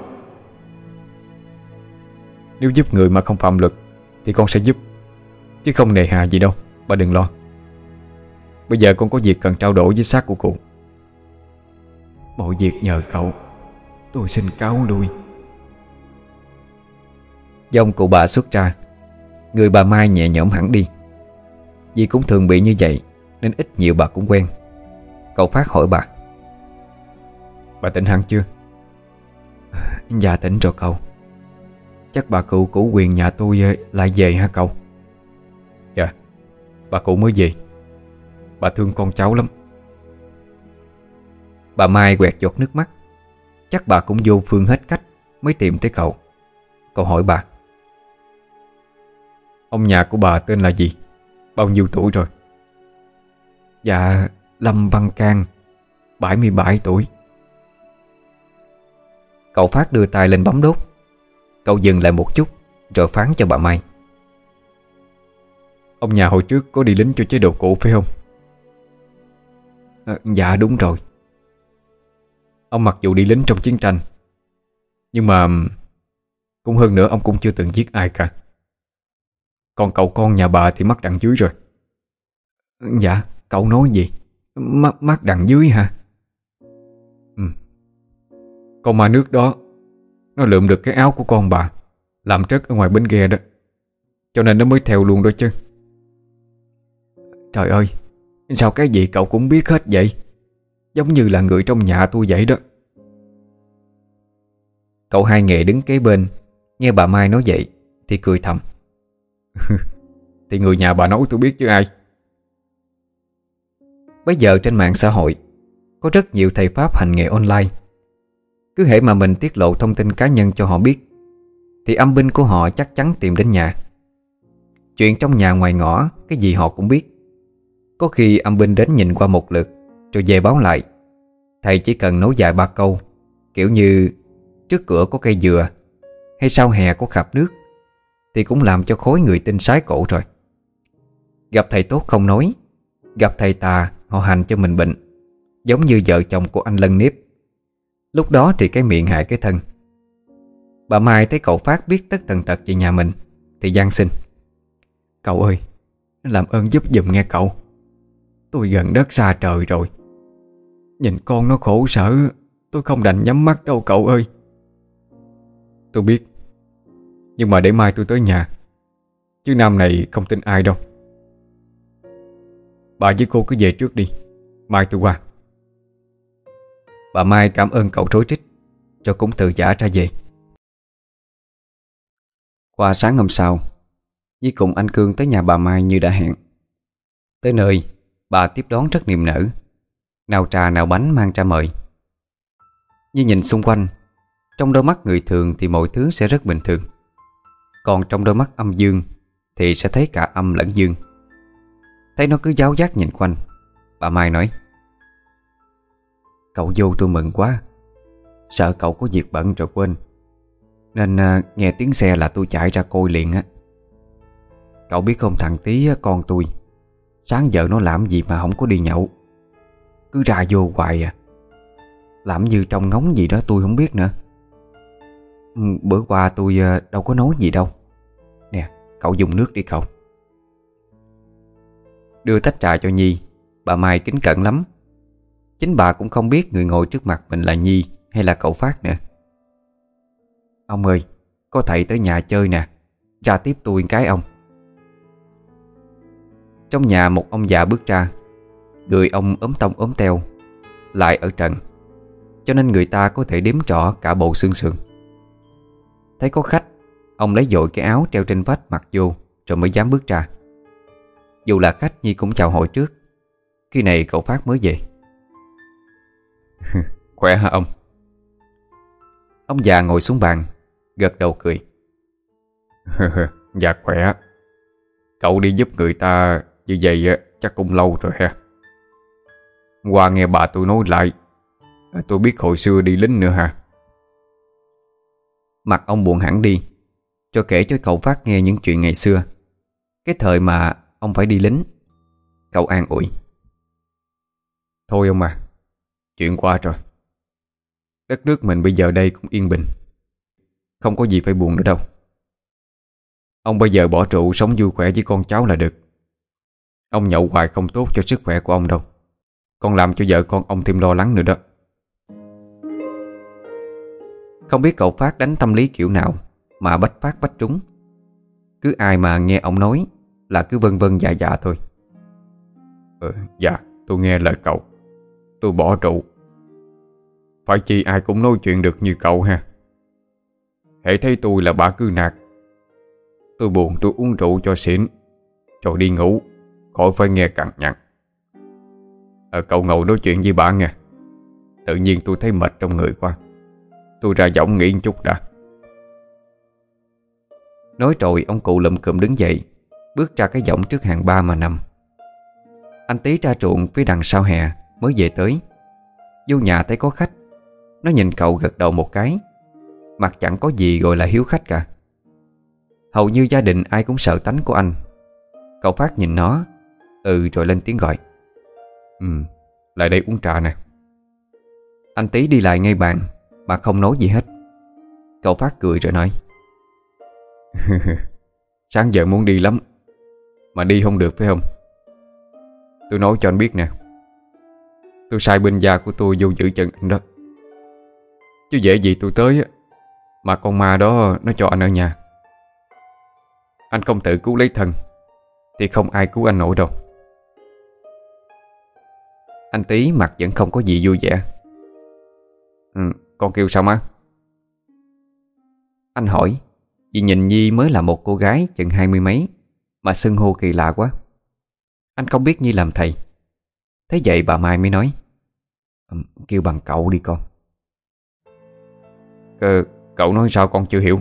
Nếu giúp người mà không phạm luật, Thì con sẽ giúp. Chứ không nề hà gì đâu. Bà đừng lo. Bây giờ con có việc cần trao đổi với xác của cụ. Mọi việc nhờ cậu. Tôi xin cáo lui. Dòng cụ bà xuất ra, Người bà Mai nhẹ nhõm hẳn đi. Vì cũng thường bị như vậy, Nên ít nhiều bà cũng quen. Cậu Phát hỏi bà. Bà tỉnh hẳn chưa? Dạ tỉnh rồi cậu. Chắc bà cụ cũ quyền nhà tôi ờ, lại về hả cậu? Dạ Bà cụ mới về. Bà thương con cháu lắm. Bà Mai quẹt giọt nước mắt. Chắc bà cũng vô phương hết cách Mới tìm tới cậu. Cậu hỏi bà. Ông nhà của bà tên là gì? Bao nhiêu tuổi rồi? Dạ Lâm Văn Cang 77 tuổi. Cậu Phát đưa tay lên bấm đốt. Cậu dừng lại một chút, Rồi phán cho bà Mai. Ông nhà hồi trước có đi lính cho chế độ cũ phải không? À, Dạ đúng rồi. Ông mặc dù đi lính trong chiến tranh Nhưng mà Cũng hơn nữa ông cũng chưa từng giết ai cả. Còn cậu con nhà bà thì mắc đằng dưới rồi. Dạ cậu nói gì? Mắt, mắt đằng dưới hả? Ừ Con ma nước đó Nó lượm được cái áo của con bà Làm trớt ở ngoài bến ghe đó. Cho nên nó mới theo luôn đó chứ. Trời ơi Sao cái gì cậu cũng biết hết vậy? Giống như là người trong nhà tôi vậy đó. Cậu hai nghệ đứng kế bên, Nghe bà Mai nói vậy Thì cười thầm. Thì người nhà bà nói tôi biết chứ ai? Bây giờ trên mạng xã hội, Có rất nhiều thầy Pháp hành nghề online. Cứ hệ mà mình tiết lộ thông tin cá nhân cho họ biết, Thì âm binh của họ chắc chắn tìm đến nhà. Chuyện trong nhà ngoài ngõ, Cái gì họ cũng biết. Có khi âm binh đến nhìn qua một lượt, Rồi về báo lại. Thầy chỉ cần nói dài ba câu, Kiểu như, trước cửa có cây dừa, Hay sau hè có khạp nước, Thì cũng làm cho khối người tin sái cổ rồi. Gặp thầy tốt không nói, Gặp thầy tà, Họ hành cho mình bệnh, Giống như vợ chồng của anh Lân Nếp Lúc đó thì cái miệng hại cái thân. Bà Mai thấy cậu Phát biết tất tần tật về nhà mình, Thì gian xin. Cậu ơi, Làm ơn giúp giùm nghe cậu. Tôi gần đất xa trời rồi. Nhìn con nó khổ sở, Tôi không đành nhắm mắt đâu cậu ơi. Tôi biết, Nhưng mà để mai tôi tới nhà, Chứ nam này không tin ai đâu. Bà với cô cứ về trước đi, Mai tôi qua. Bà Mai cảm ơn cậu rối trích cho cũng tự giả ra về. Qua sáng hôm sau Di cùng anh Cương tới nhà bà Mai như đã hẹn. Tới nơi Bà tiếp đón rất niềm nở. Nào trà nào bánh mang ra mời. Như nhìn xung quanh Trong đôi mắt người thường thì mọi thứ sẽ rất bình thường. Còn trong đôi mắt âm dương Thì sẽ thấy cả âm lẫn dương. Thấy nó cứ giáo giác nhìn quanh Bà Mai nói Cậu vô tôi mừng quá. Sợ cậu có việc bận rồi quên. Nên à, nghe tiếng xe là tôi chạy ra coi liền á. Cậu biết không thằng tí con tôi. Sáng giờ nó làm gì mà không có đi nhậu? Cứ ra vô hoài à. Làm như trong ngóng gì đó tôi không biết nữa. Ừ, bữa qua tôi ờ, đâu có nói gì đâu. Nè, cậu dùng nước đi cậu. Đưa tách trà cho Nhi. Bà Mai kính cẩn lắm. Chính bà cũng không biết người ngồi trước mặt mình là Nhi Hay là cậu Phát nữa. Ông ơi, Có thầy tới nhà chơi nè. Ra tiếp tôi cái ông. Trong nhà một ông già bước ra Người ông ốm tông ốm teo Lại ở trần Cho nên người ta có thể đếm trọ cả bộ xương sườn Thấy có khách Ông lấy dội cái áo treo trên vách mặc vô Rồi mới dám bước ra dù là khách Nhi cũng chào hỏi trước Khi này cậu Phát mới về Khỏe hả ông? Ông già ngồi xuống bàn Gật đầu cười. Dạ khỏe Cậu đi giúp người ta như vậy chắc cũng lâu rồi ha. Qua nghe bà tôi nói lại à, Tôi biết hồi xưa đi lính nữa hả Mặt ông buồn hẳn đi, Cho kể cho cậu Phát nghe những chuyện ngày xưa. Cái thời mà Ông phải đi lính. Cậu an ủi. Thôi ông à Chuyện qua rồi. Đất nước mình bây giờ đây cũng yên bình. Không có gì phải buồn nữa đâu. Ông bây giờ bỏ trụ, sống vui khỏe với con cháu là được. Ông nhậu hoài không tốt cho sức khỏe của ông đâu. Con làm cho vợ con ông thêm lo lắng nữa đó. Không biết cậu Phát đánh tâm lý kiểu nào Mà bách phát bách trúng. Cứ ai mà nghe ông nói là cứ vân vân dạ dạ thôi. Ừ dạ tôi nghe lời cậu. Tôi bỏ rượu Phải chi ai cũng nói chuyện được như cậu ha. Hãy thấy tôi là bà cứ nạt. Tôi buồn tôi uống rượu cho xỉn Rồi đi ngủ. Khỏi phải nghe cằn nhằn. Ờ cậu ngồi nói chuyện với bà nghe. Tự nhiên tôi thấy mệt trong người quá. Tôi ra giọng nghỉ chút đã. Nói rồi, ông cụ lụm cụm đứng dậy, Bước ra cái giọng trước hàng ba mà nằm. Anh tí ra ruộng phía đằng sau hè, Mới về tới. Vô nhà thấy có khách. Nó nhìn cậu gật đầu một cái. Mặt chẳng có gì gọi là hiếu khách cả. Hầu như gia đình ai cũng sợ tánh của anh. Cậu Phát nhìn nó Ừ rồi lên tiếng gọi. Ừ, lại đây uống trà nè. Anh Tý đi lại ngay bàn Mà không nói gì hết. Cậu Phát cười rồi nói. Sáng giờ muốn đi lắm Mà đi không được phải không? Tôi nói cho anh biết nè. Tôi sai bên gia của tôi vô giữ chân anh đó. Chứ dễ gì tôi tới Mà con ma đó nó cho anh ở nhà. Anh không tự cứu lấy thân Thì không ai cứu anh nổi đâu. Anh Tý mặt vẫn không có gì vui vẻ. Ừ, Con kêu sao má? Anh hỏi Vì nhìn Nhi mới là một cô gái chừng hai mươi mấy Mà xưng hô kỳ lạ quá. Anh không biết Nhi làm thầy. Thế vậy bà Mai mới nói Kêu bằng cậu đi con. Cơ, cậu nói sao con chưa hiểu?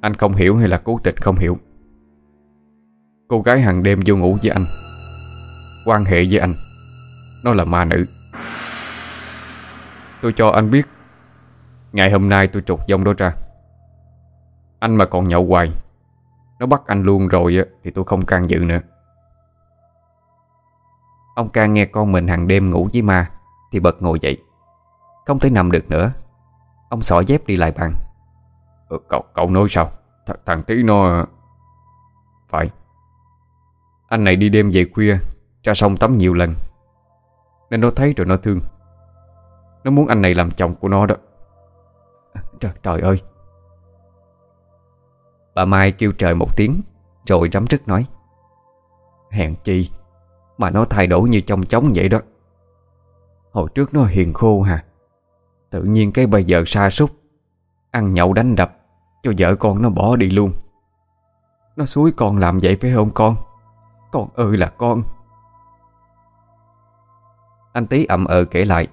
Anh không hiểu hay là cố tình không hiểu? Cô gái hàng đêm vô ngủ với anh. Quan hệ với anh. Nó là ma nữ. Tôi cho anh biết Ngày hôm nay tôi trục dông đó ra. Anh mà còn nhậu hoài Nó bắt anh luôn rồi Thì tôi không can dự nữa. Ông ca nghe con mình hàng đêm ngủ với ma Thì bật ngồi dậy. Không thể nằm được nữa. Ông xỏ dép đi lại bàn. Ừ, cậu, cậu nói sao? Th Thằng tí nó Phải. Anh này đi đêm về khuya ra sông tắm nhiều lần. Nên nó thấy rồi nó thương. Nó muốn anh này làm chồng của nó đó. Trời, trời ơi. Bà Mai kêu trời một tiếng Rồi rắm rứt nói. Hèn chi Mà nó thay đổi như trong chóng vậy đó. Hồi trước nó hiền khô hà. Tự nhiên cái bây giờ sa sút. Ăn nhậu đánh đập Cho vợ con nó bỏ đi luôn. Nó suối con làm vậy phải không con? Con ơi là con. Anh tí ậm ờ kể lại.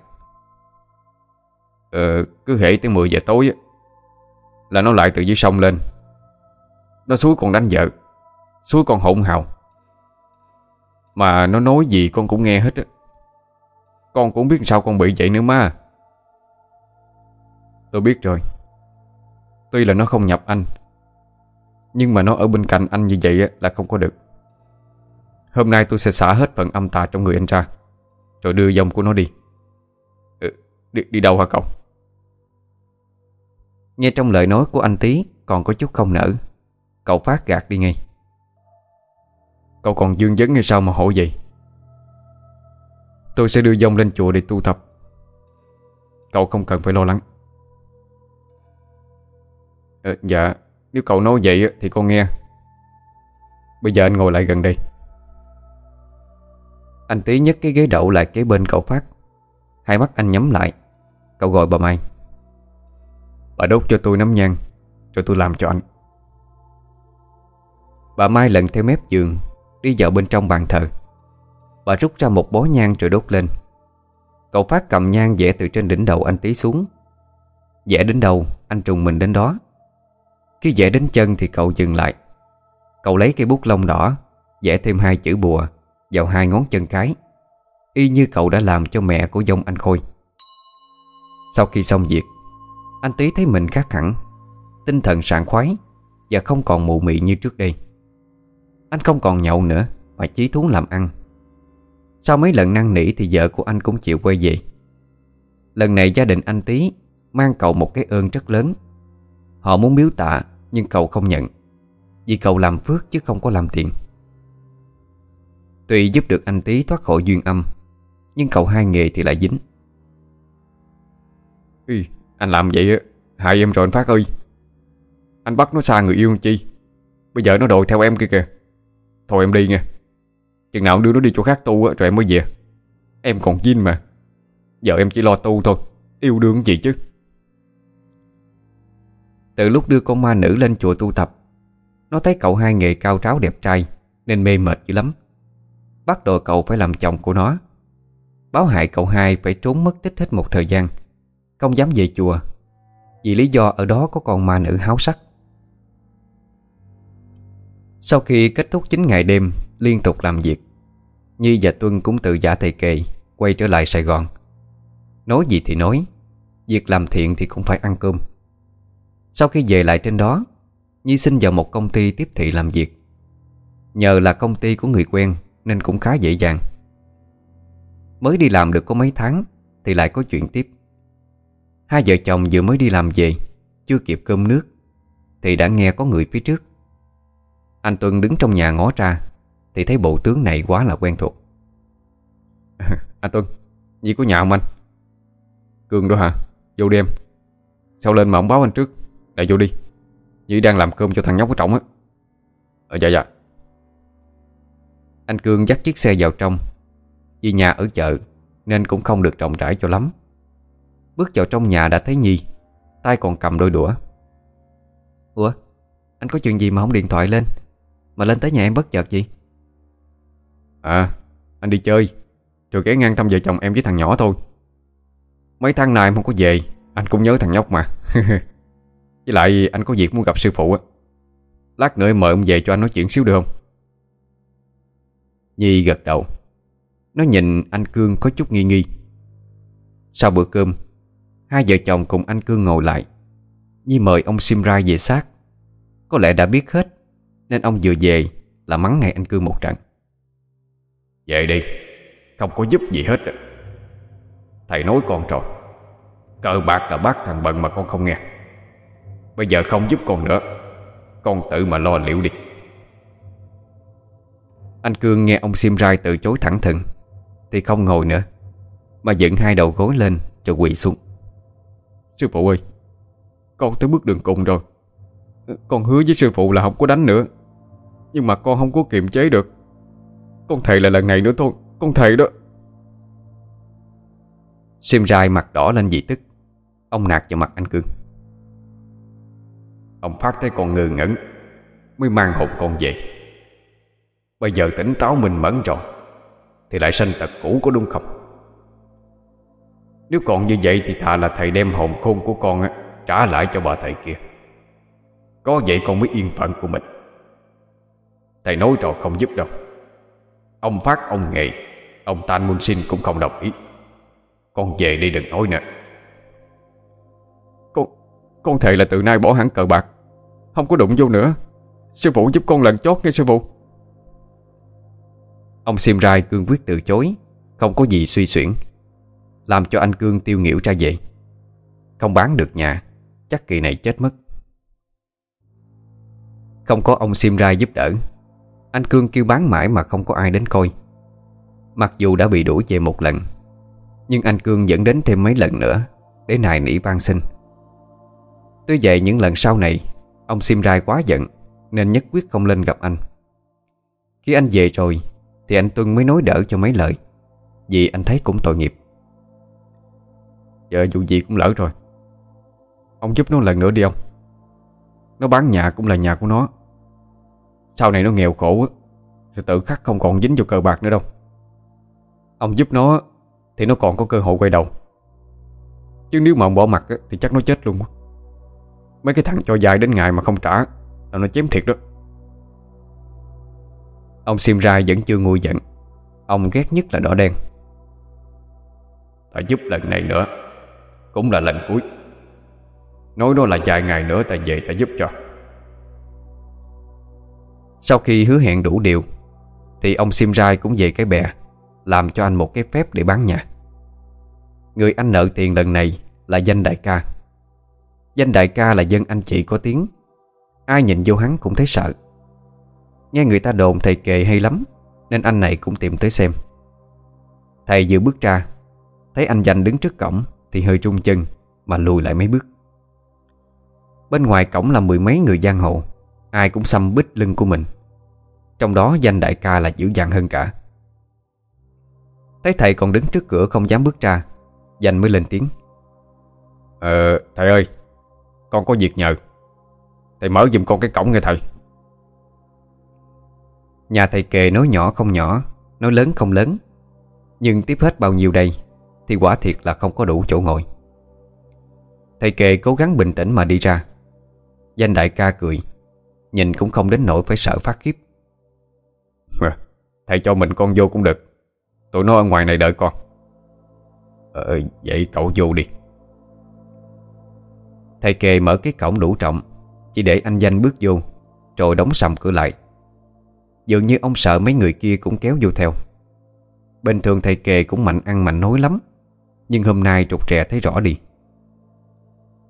Ờ cứ hễ tới 10 giờ tối á, Là nó lại từ dưới sông lên. Nó suối còn đánh vợ, Suối còn hỗn hào. Mà nó nói gì con cũng nghe hết á. Con cũng biết sao con bị vậy nữa mà Tôi biết rồi. Tuy là nó không nhập anh, Nhưng mà nó ở bên cạnh anh như vậy là không có được. Hôm nay tôi sẽ xả hết phần âm tà trong người anh ra. Rồi đưa dòng của nó đi. Ừ, đi, đi đâu hả cậu? Nghe trong lời nói của anh Tý Còn có chút không nở. Cậu phát gạt đi ngay. Cậu còn dương vấn hay sao mà hổ vậy? Tôi sẽ đưa dòng lên chùa để tu tập. Cậu không cần phải lo lắng. Ờ, Dạ Nếu cậu nói vậy thì con nghe. Bây giờ anh ngồi lại gần đây. Anh Tý nhấc cái ghế đậu lại kế bên cậu Phát. Hai mắt anh nhắm lại. Cậu gọi bà Mai. Bà đốt cho tôi nắm nhang Rồi tôi làm cho anh. Bà Mai lần theo mép giường, Đi vào bên trong bàn thờ. Bà rút ra một bó nhang rồi đốt lên. Cậu Phát cầm nhang vẽ từ trên đỉnh đầu anh tí xuống. Vẽ đến đầu Anh trùng mình đến đó. Khi vẽ đến chân thì cậu dừng lại. Cậu lấy cây bút lông đỏ, Vẽ thêm hai chữ bùa. Vào hai ngón chân cái. Y như cậu đã làm cho mẹ của dông anh Khôi. Sau khi xong việc, Anh Tý thấy mình khác hẳn. Tinh thần sảng khoái Và không còn mụ mị như trước đây. Anh không còn nhậu nữa, Mà chí thú làm ăn. Sau mấy lần năn nỉ thì vợ của anh cũng chịu quay về. Lần này gia đình anh Tý Mang cậu một cái ơn rất lớn. Họ muốn miếu tạ, Nhưng cậu không nhận. Vì cậu làm phước chứ không có làm tiền Tuy giúp được anh Tý thoát khỏi duyên âm Nhưng cậu hai nghề thì lại dính. Ý, Anh làm vậy á Hại em rồi anh Phát ơi. Anh bắt nó xa người yêu chi? Bây giờ nó đòi theo em kia kìa. Thôi em đi nha. Chừng nào đưa nó đi chỗ khác tu á, rồi em mới về. Em còn dinh mà. Giờ em chỉ lo tu thôi Yêu đương gì chứ? Từ lúc đưa con ma nữ lên chùa tu tập Nó thấy cậu hai nghề cao tráo đẹp trai Nên mê mệt dữ lắm Bắt đồ cậu phải làm chồng của nó. Báo hại cậu hai phải trốn mất tích hết một thời gian. Không dám về chùa, Vì lý do ở đó có con ma nữ háo sắc. Sau khi kết thúc 9 ngày đêm, Liên tục làm việc, Nhi và Tuân cũng tự giả thầy kề, Quay trở lại Sài Gòn. Nói gì thì nói, Việc làm thiện thì cũng phải ăn cơm. Sau khi về lại trên đó, Nhi xin vào một công ty tiếp thị làm việc. Nhờ là công ty của người quen nên cũng khá dễ dàng. Mới đi làm được có mấy tháng Thì lại có chuyện tiếp. Hai vợ chồng vừa mới đi làm về, Chưa kịp cơm nước, Thì đã nghe có người phía trước. Anh Tuân đứng trong nhà ngó ra, Thì thấy bộ tướng này quá là quen thuộc. Anh Tuân, Gì có nhà không anh? Cường đó hả? Vô đi em Sao lên mà ông báo anh trước? Để vô đi. Nhi đang làm cơm cho thằng nhóc ở trọng á. Ờ dạ dạ. Anh Cương dắt chiếc xe vào trong. Vì nhà ở chợ, Nên cũng không được rộng rãi cho lắm. Bước vào trong nhà đã thấy Nhi, tay còn cầm đôi đũa. Ủa, Anh có chuyện gì mà không điện thoại lên? Mà lên tới nhà em bất chợt gì À Anh đi chơi, Rồi ghé ngang thăm vợ chồng em với thằng nhỏ thôi. Mấy tháng nay em không có về, Anh cũng nhớ thằng nhóc mà. Với lại anh có việc muốn gặp sư phụ á. Lát nữa em mời ông về cho anh nói chuyện xíu được không? Nhi gật đầu. Nó nhìn anh Cương có chút nghi nghi. Sau bữa cơm Hai vợ chồng cùng anh Cương ngồi lại. Nhi mời ông Simrai về xác, Có lẽ đã biết hết Nên ông vừa về là mắng ngay anh Cương một trận. Về đi Không có giúp gì hết Thầy nói con rồi Cờ bạc là bác thằng bận mà con không nghe. Bây giờ không giúp con nữa Con tự mà lo liệu đi. Anh Cương nghe ông Simrai từ chối thẳng thừng Thì không ngồi nữa Mà dựng hai đầu gối lên rồi quỳ xuống. Sư phụ ơi Con tới bước đường cùng rồi. Con hứa với sư phụ là không có đánh nữa Nhưng mà con không có kiềm chế được. Con thầy là lần này nữa thôi Con thầy đó. Simrai mặt đỏ lên dị tức Ông nạt vào mặt anh Cương. Ông phát thấy con ngơ ngẩn Mới mang hồn con về Bây giờ tỉnh táo mình mẫn rồi Thì lại sanh tật cũ có đúng không? Nếu còn như vậy Thì thà là thầy đem hồn khôn của con á, Trả lại cho bà thầy kia. Có vậy con mới yên phận của mình. Thầy nói rồi không giúp đâu. Ông Phát ông Nghệ Ông Tan Mun Sinh cũng không đồng ý. Con về đi đừng nói nữa. Con Con thầy là từ nay bỏ hẳn cờ bạc Không có đụng vô nữa. Sư phụ giúp con lần chót nghe sư phụ. Ông Sim Rai cương quyết từ chối, Không có gì suy xuyển, Làm cho anh Cương tiêu nghỉu ra vậy. Không bán được nhà, Chắc kỳ này chết mất. Không có ông Sim Rai giúp đỡ, Anh Cương kêu bán mãi mà không có ai đến coi. Mặc dù đã bị đuổi về một lần, Nhưng anh Cương vẫn đến thêm mấy lần nữa Để nài nỉ van xin. Tuy vậy những lần sau này, Ông Sim Rai quá giận Nên nhất quyết không lên gặp anh. Khi anh về rồi thì anh Tuân mới nói đỡ cho mấy lời. Vì anh thấy cũng tội nghiệp. Giờ dù gì cũng lỡ rồi. Ông giúp nó lần nữa đi ông. Nó bán nhà cũng là nhà của nó. Sau này nó nghèo khổ Rồi tự khắc không còn dính vào cờ bạc nữa đâu. Ông giúp nó Thì nó còn có cơ hội quay đầu. Chứ nếu mà ông bỏ mặt Thì chắc nó chết luôn Mấy cái thằng cho dài đến ngày mà không trả, Là nó chém thiệt đó. Ông Simrai vẫn chưa nguôi giận. Ông ghét nhất là đỏ đen. Ta giúp lần này nữa Cũng là lần cuối. Nói đó là vài ngày nữa ta về ta giúp cho. Sau khi hứa hẹn đủ điều Thì ông Simrai cũng về cái bè Làm cho anh một cái phép để bán nhà. Người anh nợ tiền lần này Là danh đại ca. Danh đại ca là dân anh chị có tiếng. Ai nhìn vô hắn cũng thấy sợ Nghe người ta đồn thầy kệ hay lắm, Nên anh này cũng tìm tới xem. Thầy vừa bước ra, Thấy anh danh đứng trước cổng Thì hơi trung chân Mà lùi lại mấy bước. Bên ngoài cổng là mười mấy người giang hồ, Ai cũng xăm bích lưng của mình. Trong đó danh đại ca là dữ dằn hơn cả. Thấy thầy còn đứng trước cửa không dám bước ra, Danh mới lên tiếng. Ờ thầy ơi, Con có việc nhờ. Thầy mở giùm con cái cổng nghe thầy. Nhà thầy kề nói nhỏ không nhỏ Nói lớn không lớn. Nhưng tiếp hết bao nhiêu đây Thì quả thiệt là không có đủ chỗ ngồi. Thầy kề cố gắng bình tĩnh mà đi ra. Danh đại ca cười Nhìn cũng không đến nỗi phải sợ phát khiếp. Thầy cho mình con vô cũng được. Tụi nó ở ngoài này đợi con. Ờ vậy cậu vô đi. Thầy kề mở cái cổng đủ trọng Chỉ để anh danh bước vô Rồi đóng sầm cửa lại Dường như ông sợ mấy người kia cũng kéo vô theo. Bình thường thầy kề cũng mạnh ăn mạnh nói lắm Nhưng hôm nay trục trẻ thấy rõ đi.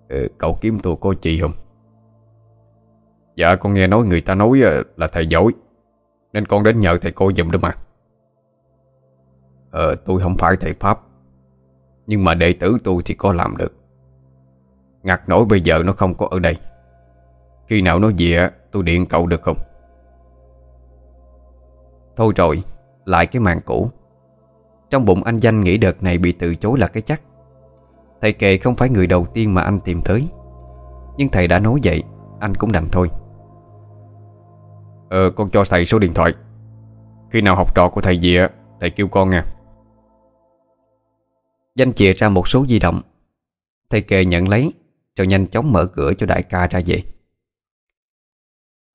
Ừ, Cậu kiếm tôi có chị không? Dạ con nghe nói người ta nói ờ, là thầy giỏi Nên con đến nhờ thầy cô giùm đó mà. Ờ tôi không phải thầy Pháp Nhưng mà đệ tử tôi thì có làm được. Ngặt nổi bây giờ nó không có ở đây. Khi nào nó về tôi điện cậu được không? Thôi rồi, Lại cái màn cũ. Trong bụng anh Danh nghĩ đợt này bị từ chối là cái chắc. Thầy kệ không phải người đầu tiên mà anh tìm tới. Nhưng thầy đã nói vậy, Anh cũng đành thôi. Ờ con cho thầy số điện thoại. Khi nào học trò của thầy về, Thầy kêu con nha. Danh chìa ra một số di động. Thầy kề nhận lấy, Rồi nhanh chóng mở cửa cho đại ca ra về.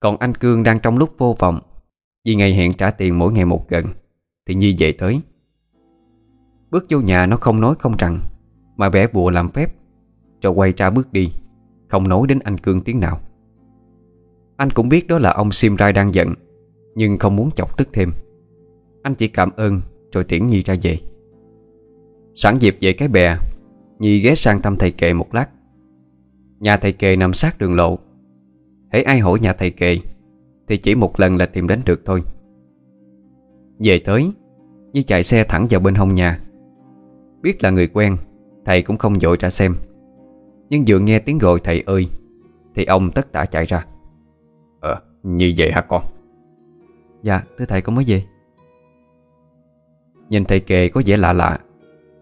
Còn anh Cương đang trong lúc vô vọng vì ngày hẹn trả tiền mỗi ngày một gần, Thì Nhi về tới. Bước vô nhà nó không nói không rằng, Mà vẽ bùa làm phép Rồi quay ra bước đi, Không nói đến anh Cương tiếng nào. Anh cũng biết đó là ông Sim Rai đang giận, Nhưng không muốn chọc tức thêm. Anh chỉ cảm ơn, Rồi tiễn Nhi ra về. Sẵn dịp về cái bè, Nhi ghé sang thăm thầy kệ một lát. Nhà thầy kệ nằm sát đường lộ. Hãy ai hỏi nhà thầy kệ thì chỉ một lần là tìm đến được thôi. Về tới Nhi chạy xe thẳng vào bên hông nhà. Biết là người quen Thầy cũng không dội ra xem. Nhưng vừa nghe tiếng gọi thầy ơi Thì ông tất tả chạy ra. Ờ, như vậy hả con? Dạ, thưa thầy con mới về. Nhìn thầy kệ có vẻ lạ lạ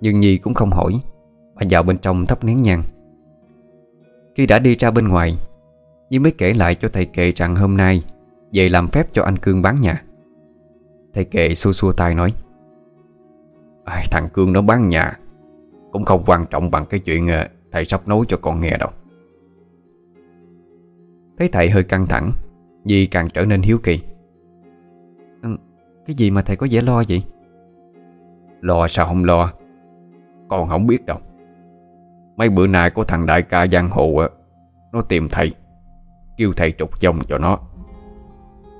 Nhưng Nhi cũng không hỏi Mà vào bên trong thắp nén nhang. Khi đã đi ra bên ngoài Nhi mới kể lại cho thầy kệ rằng hôm nay về làm phép cho anh Cương bán nhà. Thầy kệ xua xua tay nói Ai, Thằng Cương nó bán nhà Cũng không quan trọng bằng cái chuyện ờ, Thầy sắp nói cho con nghe đâu. Thấy thầy hơi căng thẳng Nhi càng trở nên hiếu kỳ. À, Cái gì mà thầy có vẻ lo vậy? Lo sao không lo Con không biết đâu. Mấy bữa nay có thằng đại ca giang hồ ờ, Nó tìm thầy Kêu thầy trục dòng cho nó.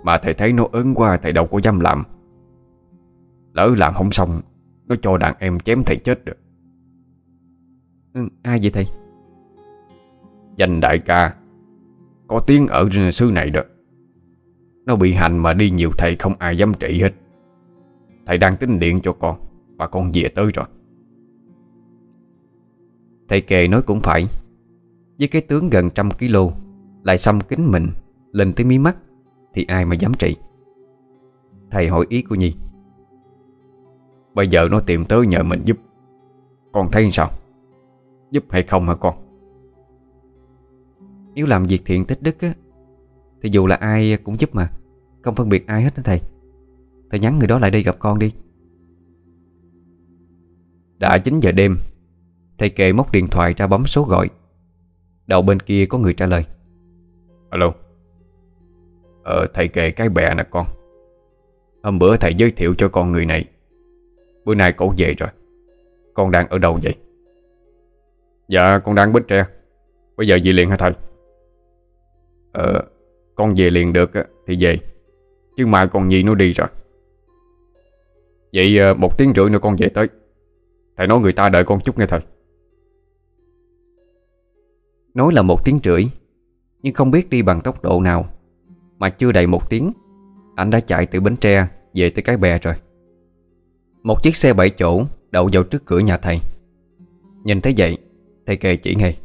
Mà thầy thấy nó ớn quá Thầy đâu có dám làm. Lỡ làm không xong Nó cho đàn em chém thầy chết được. Ừ, Ai vậy thầy? Danh đại ca Có tiếng ở xứ này đó. Nó bị hành mà đi nhiều thầy không ai dám trị hết. Thầy đang tính điện cho con Và con về tới rồi. Thầy kề nói cũng phải Với cái tướng gần trăm kg Lại xăm kính mình Lên tới mí mắt. Thì ai mà dám trị? Thầy hỏi ý của Nhi. Bây giờ nó tìm tới nhờ mình giúp. Con thấy sao? Giúp hay không hả con? Nếu làm việc thiện tích đức á, Thì dù là ai cũng giúp mà. Không phân biệt ai hết đó thầy. Thầy nhắn người đó lại đây gặp con đi. Đã 9 giờ đêm, Thầy kệ móc điện thoại ra bấm số gọi. Đầu bên kia có người trả lời. Alo. Ờ thầy kệ cái bè nè con. Hôm bữa thầy giới thiệu cho con người này. Bữa nay cổ về rồi. Con đang ở đâu vậy? Dạ con đang Bến Tre. Bây giờ về liền hả thầy? Ờ Con về liền được thì về. Chứ mai con Nhi nó đi rồi. Vậy ờ, một tiếng rưỡi nữa con về tới. Thầy nói người ta đợi con chút nghe thầy. Nói là một tiếng rưỡi, Nhưng không biết đi bằng tốc độ nào. Mà chưa đầy một tiếng. Anh đã chạy từ Bến Tre Về tới cái bè rồi. Một chiếc xe bảy chỗ Đậu vào trước cửa nhà thầy. Nhìn thấy vậy Thầy kề chỉ ngay.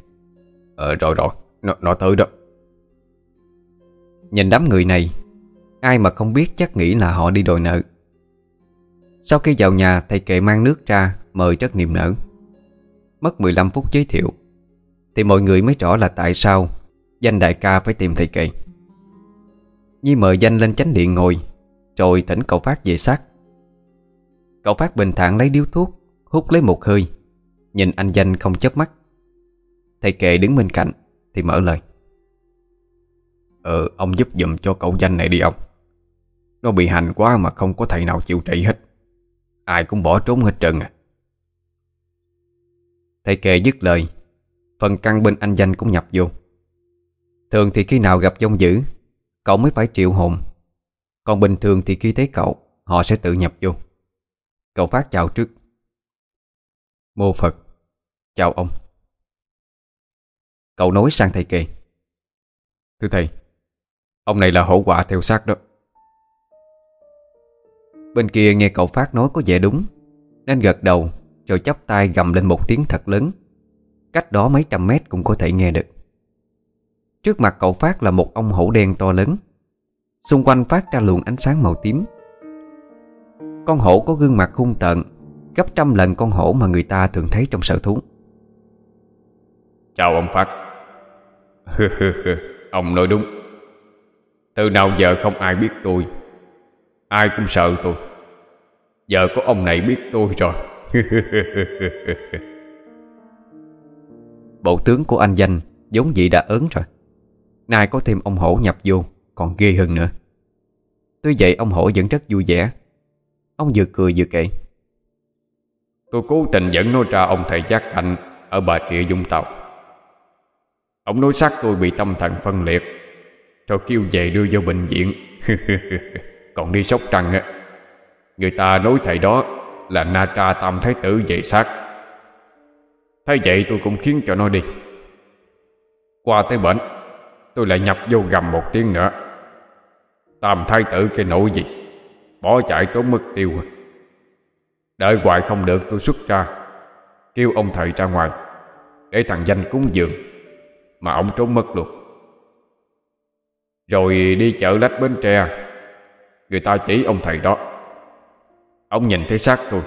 Ờ rồi rồi Nó, nó tới đó. Nhìn đám người này Ai mà không biết chắc nghĩ là họ đi đòi nợ. Sau khi vào nhà Thầy kệ mang nước ra Mời rất niềm nở. Mất 15 phút giới thiệu Thì mọi người mới rõ là tại sao Danh đại ca phải tìm thầy kệ Nhi mời danh lên chánh điện ngồi, Rồi thỉnh cậu Phát về sát Cậu Phát bình thản lấy điếu thuốc, Hút lấy một hơi, Nhìn anh danh không chớp mắt. Thầy kệ đứng bên cạnh, Thì mở lời. Ờ ông giúp giùm cho cậu danh này đi ông. Nó bị hành quá mà không có thầy nào chịu trị hết. Ai cũng bỏ trốn hết trơn à. Thầy kệ dứt lời, Phần căn bên anh danh cũng nhập vô. Thường thì khi nào gặp dông dữ Cậu mới phải triệu hồn. Còn bình thường thì khi thấy cậu, Họ sẽ tự nhập vô. Cậu phát chào trước. Mô Phật, Chào ông. Cậu nói sang thầy kỳ Thưa thầy, Ông này là hổ quả theo sát đó. Bên kia nghe cậu Phát nói có vẻ đúng, Nên gật đầu, Rồi chắp tay gầm lên một tiếng thật lớn. Cách đó mấy trăm mét cũng có thể nghe được. Trước mặt cậu Phát là một ông hổ đen to lớn. Xung quanh phát ra luồng ánh sáng màu tím. Con hổ có gương mặt hung tợn Gấp trăm lần con hổ mà người ta thường thấy trong sở thú. Chào ông Phát. Ông nói đúng. Từ nào giờ không ai biết tôi. Ai cũng sợ tôi. Giờ có ông này biết tôi rồi. Bộ tướng của anh danh giống vậy đã ớn rồi Nay có thêm ông hổ nhập vô, Còn ghê hơn nữa. Tuy vậy, ông hổ vẫn rất vui vẻ. Ông vừa cười vừa kể. Tôi cố tình dẫn nó ra ông thầy giác hạnh Ở bà Trịa Dung Tàu. Ông nói xác tôi bị tâm thần phân liệt, Rồi kêu về đưa vô bệnh viện. Còn đi sóc trăng á, Người ta nói thầy đó Là Na Tra Tam Thái Tử về xác. Thế vậy tôi cũng khiến cho nó đi. Qua tới bệnh Tôi lại nhập vô gầm một tiếng nữa. Tam Thái Tử cái nỗi gì? Bỏ chạy trốn mất tiêu Đợi hoài không được, tôi xuất ra, Kêu ông thầy ra ngoài, Để thằng danh cúng dường, Mà ông trốn mất luôn. Rồi đi chợ lách Bến Tre, Người ta chỉ ông thầy đó. Ông nhìn thấy xác tôi,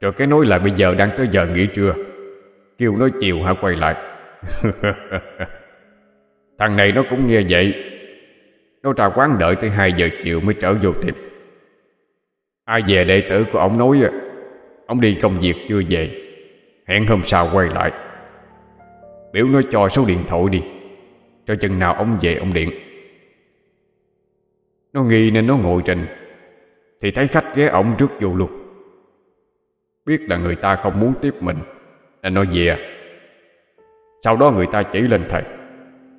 Rồi cái nói là bây giờ đang tới giờ nghỉ trưa, Kêu nói chiều hả quay lại. Thằng này nó cũng nghe vậy. Nó ra quán đợi tới 2 giờ chiều mới trở vô tiệm. Ai về đệ tử của ông nói Ông đi công việc chưa về. Hẹn hôm sau quay lại. Biểu nó cho số điện thoại đi, Cho chừng nào ông về ông điện. Nó nghi nên nó ngồi trình Thì thấy khách ghé ổng trước vô luôn. Biết là người ta không muốn tiếp mình, Nên nó về. Sau đó người ta chỉ lên thầy.